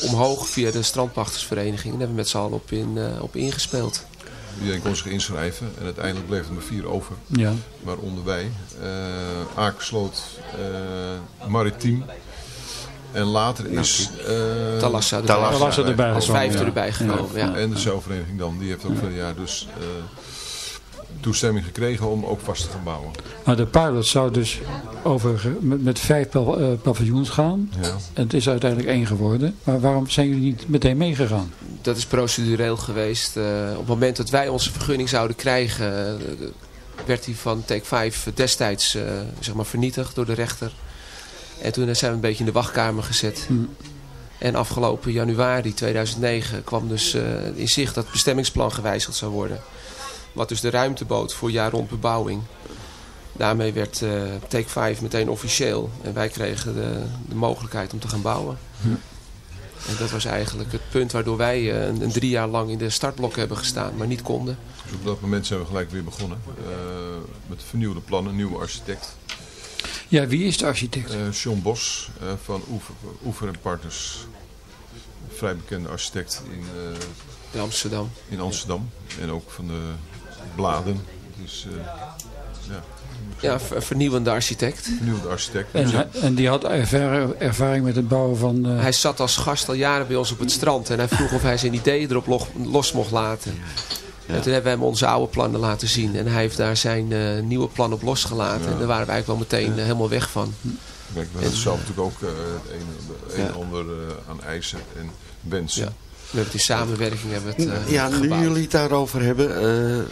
omhoog via de strandpachtersvereniging. En daar hebben we met z'n allen op, in, eh, op ingespeeld. Iedereen kon zich inschrijven en uiteindelijk bleef er maar vier over. Ja. Waaronder wij. eh Akersloot, eh, Maritiem. En later is... eh Talassa erbij. Talassa erbij Als gekomen, vijfde ja. erbij gekomen, ja. En de zeilvereniging dan. Die heeft ook veel jaar dus eh, toestemming gekregen om ook vast te gaan bouwen. Maar de pilot zou dus over, met, met vijf eh, paviljoens gaan. Ja. En het is uiteindelijk één geworden. Maar waarom zijn jullie niet meteen meegegaan? Dat is procedureel geweest. Eh, op het moment dat wij onze vergunning zouden krijgen... eh, werd die van Take 5 destijds eh, zeg maar vernietigd door de rechter. En toen zijn we een beetje in de wachtkamer gezet. Hm. En afgelopen januari 2009 kwam dus eh, in zicht dat het bestemmingsplan gewijzigd zou worden. Wat dus de ruimte bood voor jaar rond bebouwing. Daarmee werd eh, Take 5 meteen officieel. En wij kregen de, de mogelijkheid om te gaan bouwen. En dat was eigenlijk het punt waardoor wij eh, een, een drie jaar lang in de startblok hebben gestaan, maar niet konden. Dus op dat moment zijn we gelijk weer begonnen. eh, met vernieuwde plannen, nieuwe architect. Ja, wie is de architect? Eh John Bos eh, van Oever, Oever en Partners. Een vrij bekende architect in, eh, In Amsterdam. in Amsterdam. En ook van de bladen. Dus eh, ja. Ja, ver- vernieuwende architect. Vernieuwende architect. En, hij- en die had ervaring, ervaring met het bouwen van... eh, Hij zat als gast al jaren bij ons op het strand en hij vroeg of hij zijn ideeën erop lo- los mocht laten. En toen hebben we hem onze oude plannen laten zien en hij heeft daar zijn eh, nieuwe plan op losgelaten. Ja. En daar waren we eigenlijk wel meteen helemaal weg van. Kijk, we hebben zelf natuurlijk ook eh, het een, een en ander eh, aan eisen en wensen. We hebben in samenwerking hebben we het eh, ja, nu gebouwd. jullie het daarover hebben,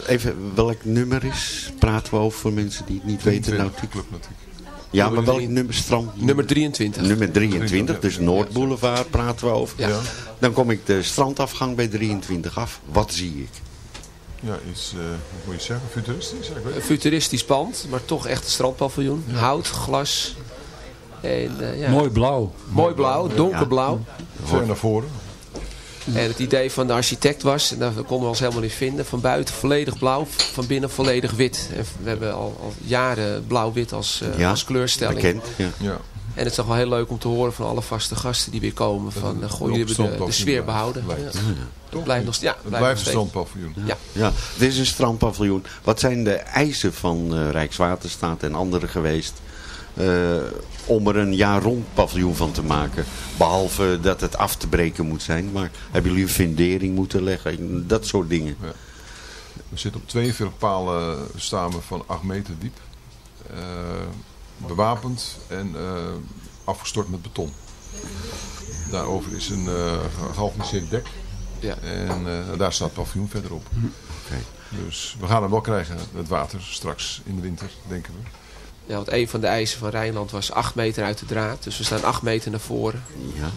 eh, even welk nummer is, praten we over voor mensen die het niet weten. Nou, Club natuurlijk. ja, maar welk nummer strand? Nummer 23. Nummer 23, dus Noordboulevard praten we over. Ja. Dan kom ik de strandafgang bij 23 af. Wat zie ik? Ja, iets, eh, hoe moet je zeggen, futuristisch? Een futuristisch pand, maar toch echt een strandpaviljoen. Hout, glas. En, eh, ja. Mooi blauw. Mooi blauw, donkerblauw. Ver naar voren. En het idee van de architect was, en daar konden we ons helemaal niet vinden, van buiten volledig blauw, van binnen volledig wit. En we hebben al, al jaren blauw-wit als, eh, Ja, als kleurstelling. bekend, ja. Ja. En het is toch wel heel leuk om te horen van alle vaste gasten die weer komen. Van, eh, goh, jullie hebben de, de sfeer behouden. Blijft. Ja. Het blijft nog, ja, Het blijft een strandpaviljoen. Ja. Ja, dit is een strandpaviljoen. Wat zijn de eisen van eh, Rijkswaterstaat en anderen geweest om er een jaar rond paviljoen van te maken? Behalve dat het af te breken moet zijn. Maar hebben jullie een fundering moeten leggen? Dat soort dingen. Ja. We zitten op 42 palen staan we van 8 meter diep. Eh, bewapend en eh, afgestort met beton. Daarover is een eh gegalvaniseerd dek. Ja. En eh, daar staat het paviljoen verderop. Dus we gaan hem wel krijgen, het water, straks in de winter, denken we. Ja, want een van de eisen van Rijnland was 8 meter uit de draad. Dus we staan 8 meter naar voren. Ja.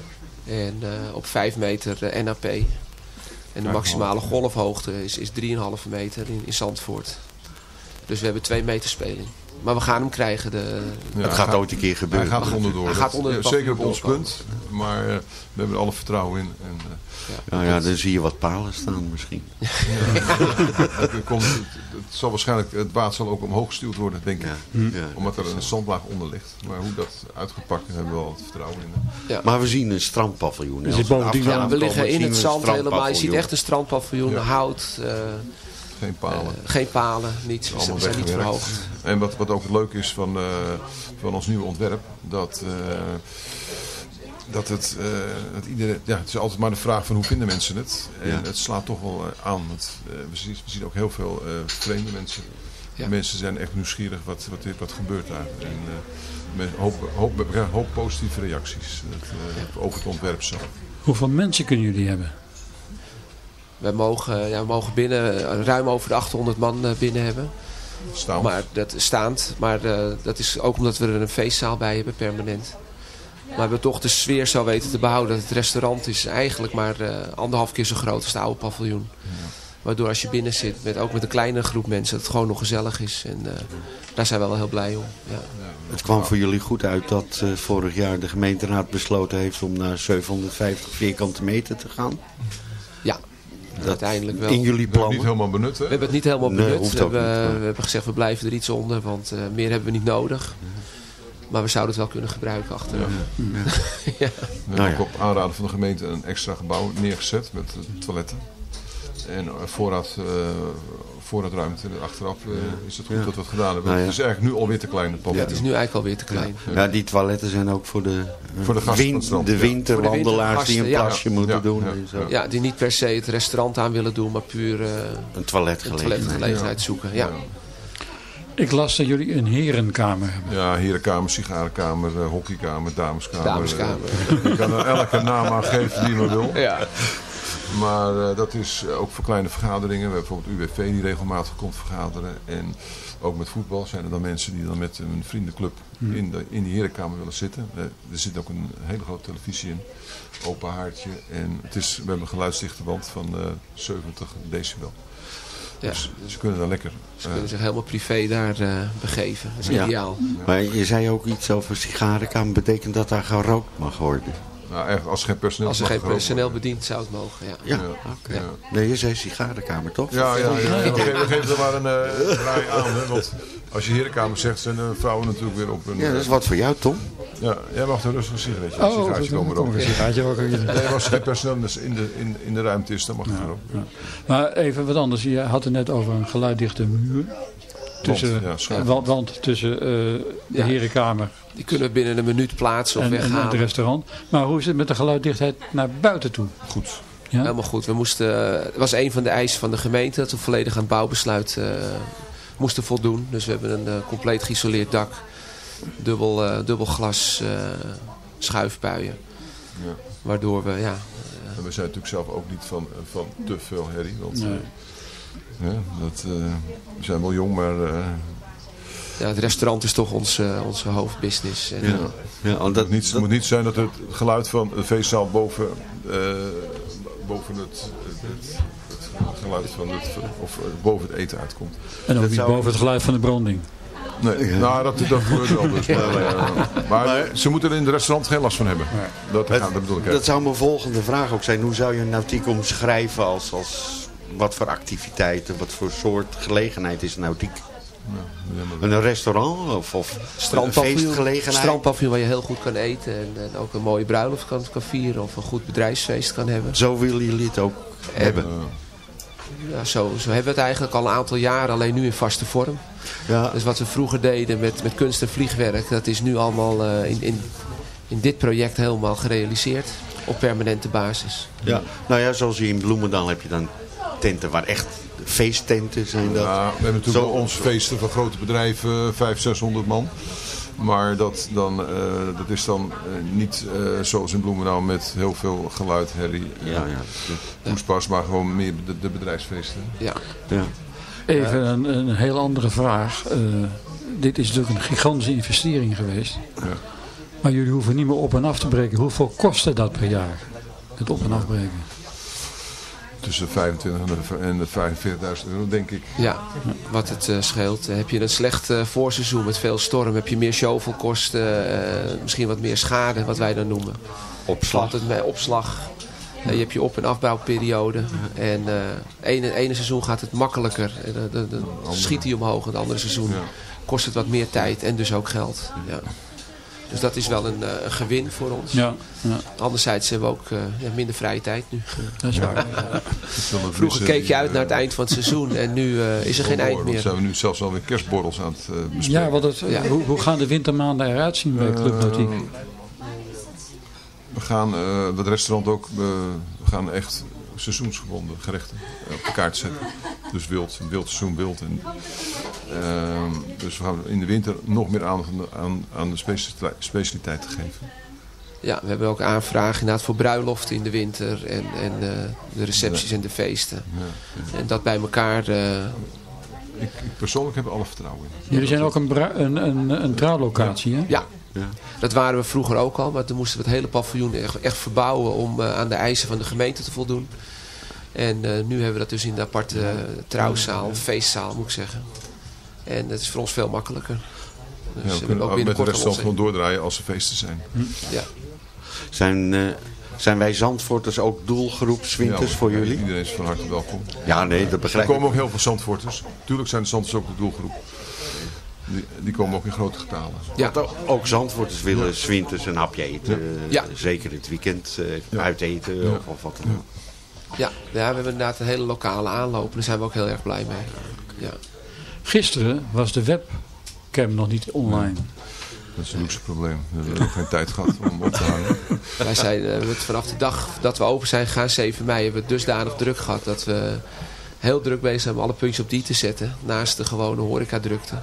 En eh, op 5 meter eh, NAP. En de maximale golfhoogte is, is 3,5 meter in, in Zandvoort. Dus we hebben twee meter speling. Maar we gaan hem krijgen. De, Ja, Het gaat ooit een keer gebeuren. Hij gaat er onderdoor. Hij gaat onder de Ja, Zeker op ons punt. Maar eh, we hebben er alle vertrouwen in. En, eh, Nou ja, dan zie je wat palen staan misschien. er komt, het, het zal waarschijnlijk, het water zal ook omhoog gestuurd worden, denk ik. Ja. Omdat er een zandlaag onder ligt. Maar hoe dat uitgepakt is, hebben we wel het vertrouwen in. Ja. Maar we zien een strandpaviljoen. Dus Als het we Ja, liggen in het zand helemaal. Je ziet echt een strandpaviljoen, Ja. hout, eh, Geen palen. eh, geen palen, niets. Ze zijn niet verhoogd. En wat, wat ook leuk is van, eh, van ons nieuwe ontwerp, dat, eh, dat het, eh, dat iedereen, ja, het is altijd maar de vraag van hoe vinden mensen het. En Ja. het slaat toch wel aan. Het, eh, we, zien, we zien ook heel veel eh, vreemde mensen. Ja. Mensen zijn echt nieuwsgierig wat, wat, wat gebeurt daar. En, eh, met hoop, hoop, we krijgen hoop positieve reacties dat, eh, over het ontwerp zelf. Hoeveel mensen kunnen jullie hebben? We mogen, ja, we mogen binnen eh, ruim over de 800 man eh, binnen hebben. Staand. Maar dat staand. Maar eh, dat is ook omdat we er een feestzaal bij hebben, permanent. Maar we hebben toch de sfeer zo weten te behouden. Het restaurant is eigenlijk maar eh, anderhalf keer zo groot als het oude paviljoen. Waardoor als je binnen zit, met, ook met een kleine groep mensen, dat het gewoon nog gezellig is. En eh, daar zijn we wel heel blij om. Ja. Het kwam voor jullie goed uit dat eh, vorig jaar de gemeenteraad besloten heeft om naar 750 vierkante meter te gaan. Ja, uiteindelijk wel. In jullie We hebben het niet helemaal benut, hè? We hebben het niet helemaal Nee, benut. hoeft we, ook hebben, niet, we hebben gezegd, we blijven er iets onder, want eh, meer hebben we niet nodig. Maar we zouden het wel kunnen gebruiken achteraf. We Nou hebben ja. ook op aanraden van de gemeente een extra gebouw neergezet met eh, toiletten. En eh, voorraad, eh, voorraadruimte achteraf eh, is het goed Ja. dat we het gedaan hebben. Nou ja. Het is eigenlijk nu alweer te klein. Het Ja, het is nu eigenlijk alweer te klein. Ja, die toiletten zijn ook voor de, eh, Voor de gasten de ja. winterwandelaars die een plasje moeten Ja, doen. ja, en zo. ja. Ja, die niet per se het restaurant aan willen doen, maar puur eh, Een een toiletgelegenheid. zoeken. Ja. Ik las dat jullie een herenkamer hebben. Ja, herenkamer, sigarenkamer, hockeykamer, dameskamer. Dameskamer. je kan er elke naam aan geven die je maar wil. Ja. Maar eh, dat is eh, ook voor kleine vergaderingen. We hebben bijvoorbeeld UWV die regelmatig komt vergaderen. En ook met voetbal zijn er dan mensen die dan met een vriendenclub in, de, in die herenkamer willen zitten. Eh, er zit ook een hele grote televisie in. Open haartje. En het is, we hebben een geluidsdichte wand van eh 70 decibel. Ja. Dus ze kunnen dan lekker. Ze eh, kunnen zich helemaal privé daar eh, begeven. Dat is Ja. ideaal. Maar je zei ook iets over sigarenkamer. Betekent dat daar gerookt mag worden? Nou, echt, als er geen personeel Als er geen personeel bedient, zou het mogen. Ja. Ja, Ja, oké. ja. Nee, je zei sigarenkamer, toch? Ja, ja, ja. ja. We geven, er maar een eh, draai aan. Hè, want als je herenkamer zegt, zijn de vrouwen natuurlijk weer op een... Ja, dat is wat voor jou, Tom. Ja, jij mag er rustig een sigaretje, een Oh, sigaretje dan komen kom ik een sigaretje roken. Nee, als er geen personeel in de, in, in de ruimte is, dan mag het er ook. Maar even wat anders. Je had het net over een geluiddichte muur. Tussen, ja, wand tussen eh, de Ja. herenkamer Die kunnen we binnen een minuut plaatsen of en, en weghalen. het restaurant. Maar hoe is het met de geluiddichtheid naar buiten toe? Goed. Ja? Helemaal goed. We moesten, het was een van de eisen van de gemeente dat we volledig aan het bouwbesluit eh, moesten voldoen. Dus we hebben een eh, compleet geïsoleerd dak, dubbel, eh, dubbel glas eh, schuifbuien. Ja. Waardoor we, ja, En we zijn natuurlijk zelf ook niet van, van te veel herrie. Want Nee. Ja, dat, eh, we zijn wel jong, maar eh, ja, het restaurant is toch ons, eh, onze hoofdbusiness. En, Ja. Ja, want het, dat, niet, het moet niet zijn dat het geluid van de feestzaal boven, eh, boven het, het, het geluid van het, of boven het eten uitkomt. En ook Dat niet zou- boven het geluid van de branding. Nee, nou dat, dat gebeurt wel dus. Maar, eh, maar, ze moeten er in het restaurant geen last van hebben. Dat, Het- dat bedoel ik. dat zou mijn volgende vraag ook zijn. Hoe zou je nautiek omschrijven als, als wat voor activiteiten, wat voor soort gelegenheid is nautiek? Een restaurant of, of een strandpaviljoen, feestgelegenheid? strandpaviljoen waar je heel goed kan eten. En, en ook een mooie bruiloft kan, kan vieren of een goed bedrijfsfeest kan hebben. Zo willen jullie het ook hebben. Ja, zo, zo hebben we het eigenlijk al een aantal jaren, alleen nu in vaste vorm. Ja, Dus wat we vroeger deden met, met kunst en vliegwerk, dat is nu allemaal eh, in, in, in dit project helemaal gerealiseerd. Op permanente basis. ja. Nou ja, zoals hier in Bloemendaal heb je dan tenten waar echt feesttenten zijn. Dat. Ja, we hebben natuurlijk Zo- wel ons feesten van grote bedrijven, 500, 600 man. Maar dat, dan, eh, dat is dan eh, niet eh, zoals in Bloemendaal met heel veel geluid, herrie, Ja, ja. poespas, maar gewoon meer de, de bedrijfsfeesten. Ja. ja. Even een, een heel andere vraag. Eh, dit is natuurlijk een gigantische investering geweest. Ja. Maar jullie hoeven niet meer op en af te breken. Hoeveel kostte dat per jaar? Het op en afbreken. Tussen 25 en de- en de 45.000 euro, denk ik. Ja, wat het eh, scheelt. Heb je een slecht eh, voorseizoen met veel storm, heb je meer shovelkosten, eh, misschien wat meer schade, wat wij dan noemen. Opslag. Het met opslag. Je hebt je op- en afbouwperiode. En eh ene, ene seizoen gaat het makkelijker. En, dan- dan schiet hij omhoog. En het andere seizoen kost het wat meer tijd en dus ook geld. Ja. Dus dat is wel een, eh, een gewin voor ons. Ja, ja. Anderzijds hebben we ook eh, ja, minder vrije tijd nu. Dat is waar. Vroeger keek je uit naar het eind van het seizoen en nu eh, is er geen eind meer. zijn we nu zelfs alweer kerstborrels aan het eh, bespreken. Ja, wat het, Hoe, hoe gaan de wintermaanden eruit zien bij Club Nautiek? Eh, We gaan eh dat restaurant ook, we gaan echt seizoensgebonden gerechten op de kaart zetten. Dus wild, wild seizoen wild. En, ehm, dus we gaan in de winter nog meer aandacht aan, de- aan, aan de specialite- specialiteiten geven. Ja, we hebben ook aanvragen inderdaad voor bruiloften in de winter en, en eh, de recepties en de feesten. En dat bij elkaar... eh, Ik, ik persoonlijk heb er alle vertrouwen in. Jullie zijn ook een, een, een, een trouwlocatie, hè? Ja. Dat waren we vroeger ook al, maar toen moesten we het hele paviljoen echt, echt verbouwen om eh, aan de eisen van de gemeente te voldoen. En eh, nu hebben we dat dus in de aparte eh, trouwzaal, feestzaal moet ik zeggen. En dat is voor ons veel makkelijker. Dus Ja, we we kunnen hebben ook met de gewoon doordraaien als er feesten zijn. Ja. Zijn, eh, zijn wij Zandvoorters ook doelgroep Swinters Ja, voor ja, jullie? Iedereen is van harte welkom. Ja, nee, dat begrijp Er komen ik. ook heel veel Zandvoorters. Tuurlijk zijn de Zandvoorters ook de doelgroep. Die, die komen ook in grote getalen. Ja. Ook Zandvoorters willen Swinters een hapje eten. eh, Ja. Zeker in het weekend eh, uiteten Ja. of, of wat dan ook. Ja, ja, we hebben inderdaad een hele lokale aanloop. En daar zijn we ook heel erg blij mee. Ja. Gisteren was de webcam nog niet online. Dat is een luxe probleem. We hebben nog geen tijd gehad om op te hangen. Wij zijn eh, vanaf de dag dat we open zijn gegaan, 7 mei, hebben we het dusdanig druk gehad dat we heel druk bezig zijn om alle puntjes op die te zetten. Naast de gewone horecadrukte.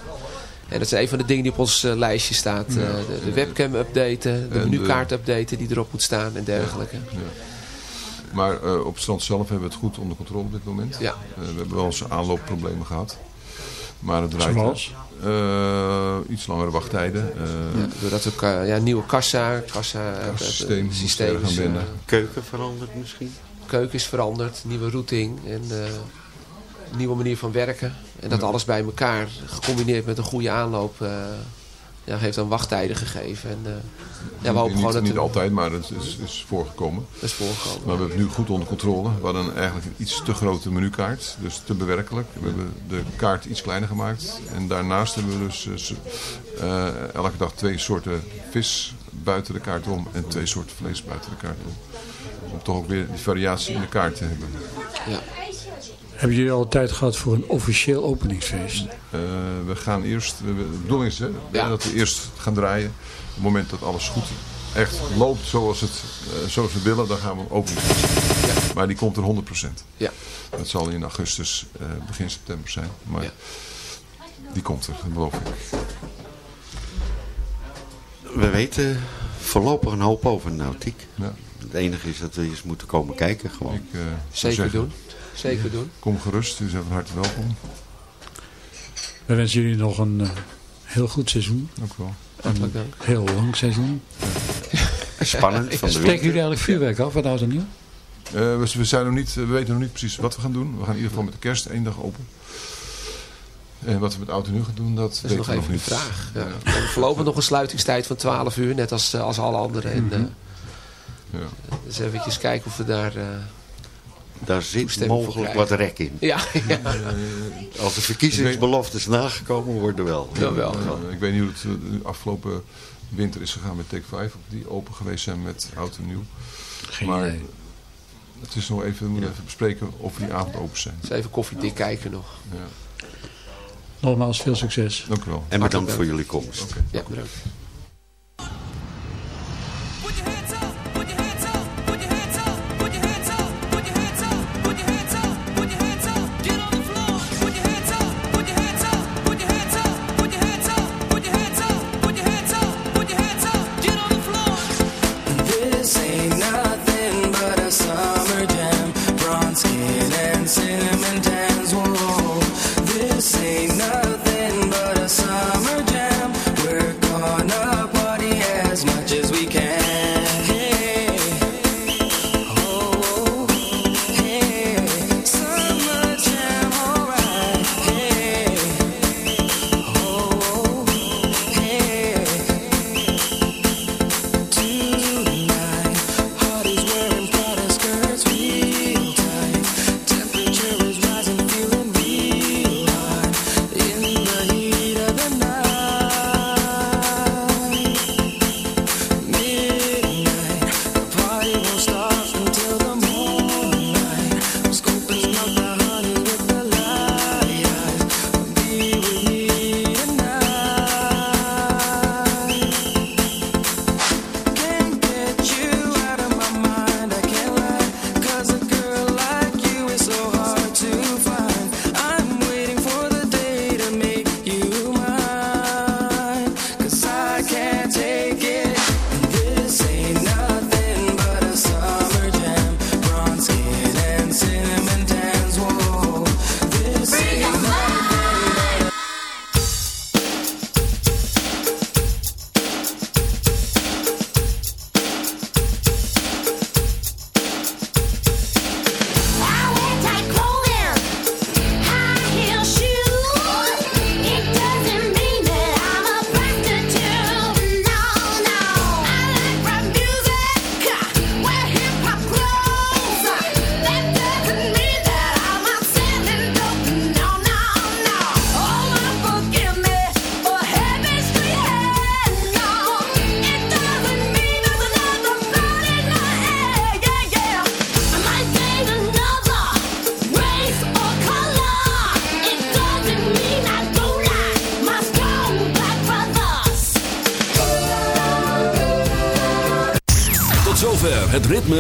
En dat is een van de dingen die op ons eh, lijstje staat. eh, Ja. de, de webcam updaten, de En menukaart updaten die erop moet staan en dergelijke. Maar eh, op het strand zelf hebben we het goed onder controle op dit moment. Ja. We hebben wel eens aanloopproblemen gehad. Maar het draait. Zoals? Eh, iets langere wachttijden. eh, Ja, doordat we ka- ja, nieuwe kassa, kassa eh, systeem gaan is, binden. Keuken veranderd misschien? keuken is veranderd, nieuwe routing en nieuwe manier van werken. En dat alles bij elkaar, gecombineerd met een goede aanloop, eh, ja, heeft dan wachttijden gegeven. En, eh, ja, we hopen niet, gewoon dat niet altijd, maar het is, is voorgekomen. Dat is voorgekomen. Maar we hebben het nu goed onder controle. We hadden eigenlijk een iets te grote menukaart, dus te bewerkelijk. We hebben de kaart iets kleiner gemaakt. En daarnaast hebben we dus eh, s- eh, elke dag twee soorten vis buiten de kaart om en twee soorten vlees buiten de kaart om. Om toch ook weer die variatie in de kaart te hebben. Ja. Hebben jullie al tijd gehad voor een officieel openingsfeest? Eh, we gaan eerst, de bedoeling is hè, Ja. dat we eerst gaan draaien. Op het moment dat alles goed echt loopt zoals, het, eh, zoals we willen, dan gaan we open. Maar die komt er 100%. Ja. Dat zal in augustus, eh, begin september zijn. Maar die komt er, dat beloof ik. We weten voorlopig een hoop over Nautiek. Ja. Het enige is dat we eens moeten komen kijken gewoon. Ik, eh, Zeker zeggen, doen. Zeker doen. Kom gerust, u bent van harte welkom. We wensen jullie nog een eh, heel goed seizoen. Dank u wel. Een Hartelijk dank. heel lang seizoen. Spannend van de Spreken winter. jullie eigenlijk vuurwerk af, wat oud en nieuw? Eh, we, we, zijn nog niet, we weten nog niet precies wat we gaan doen. We gaan in ieder geval met de kerst één dag open. En wat we met en nieuw gaan doen, dat, Dat is nog even de niet. vraag. Ja. We hebben voorlopig nog een sluitingstijd van 12 uur, net als, eh, als alle anderen. En, eh, Ja. dus eventjes kijken of we daar... eh, Daar zit mogelijk wat rek in. Ja, ja. Als de verkiezingsbeloftes nagekomen worden wel. Jawel. Eh, ik weet niet hoe het eh, de afgelopen winter is gegaan met Take 5. Of die open geweest zijn met oud en nieuw. Geen maar idee. het is nog even, we moeten even bespreken of die avond open zijn. Dus even koffiedik kijken nog. Ja. Nogmaals, veel succes. Dank u wel. En bedankt voor jullie komst. Ja, bedankt. body's way.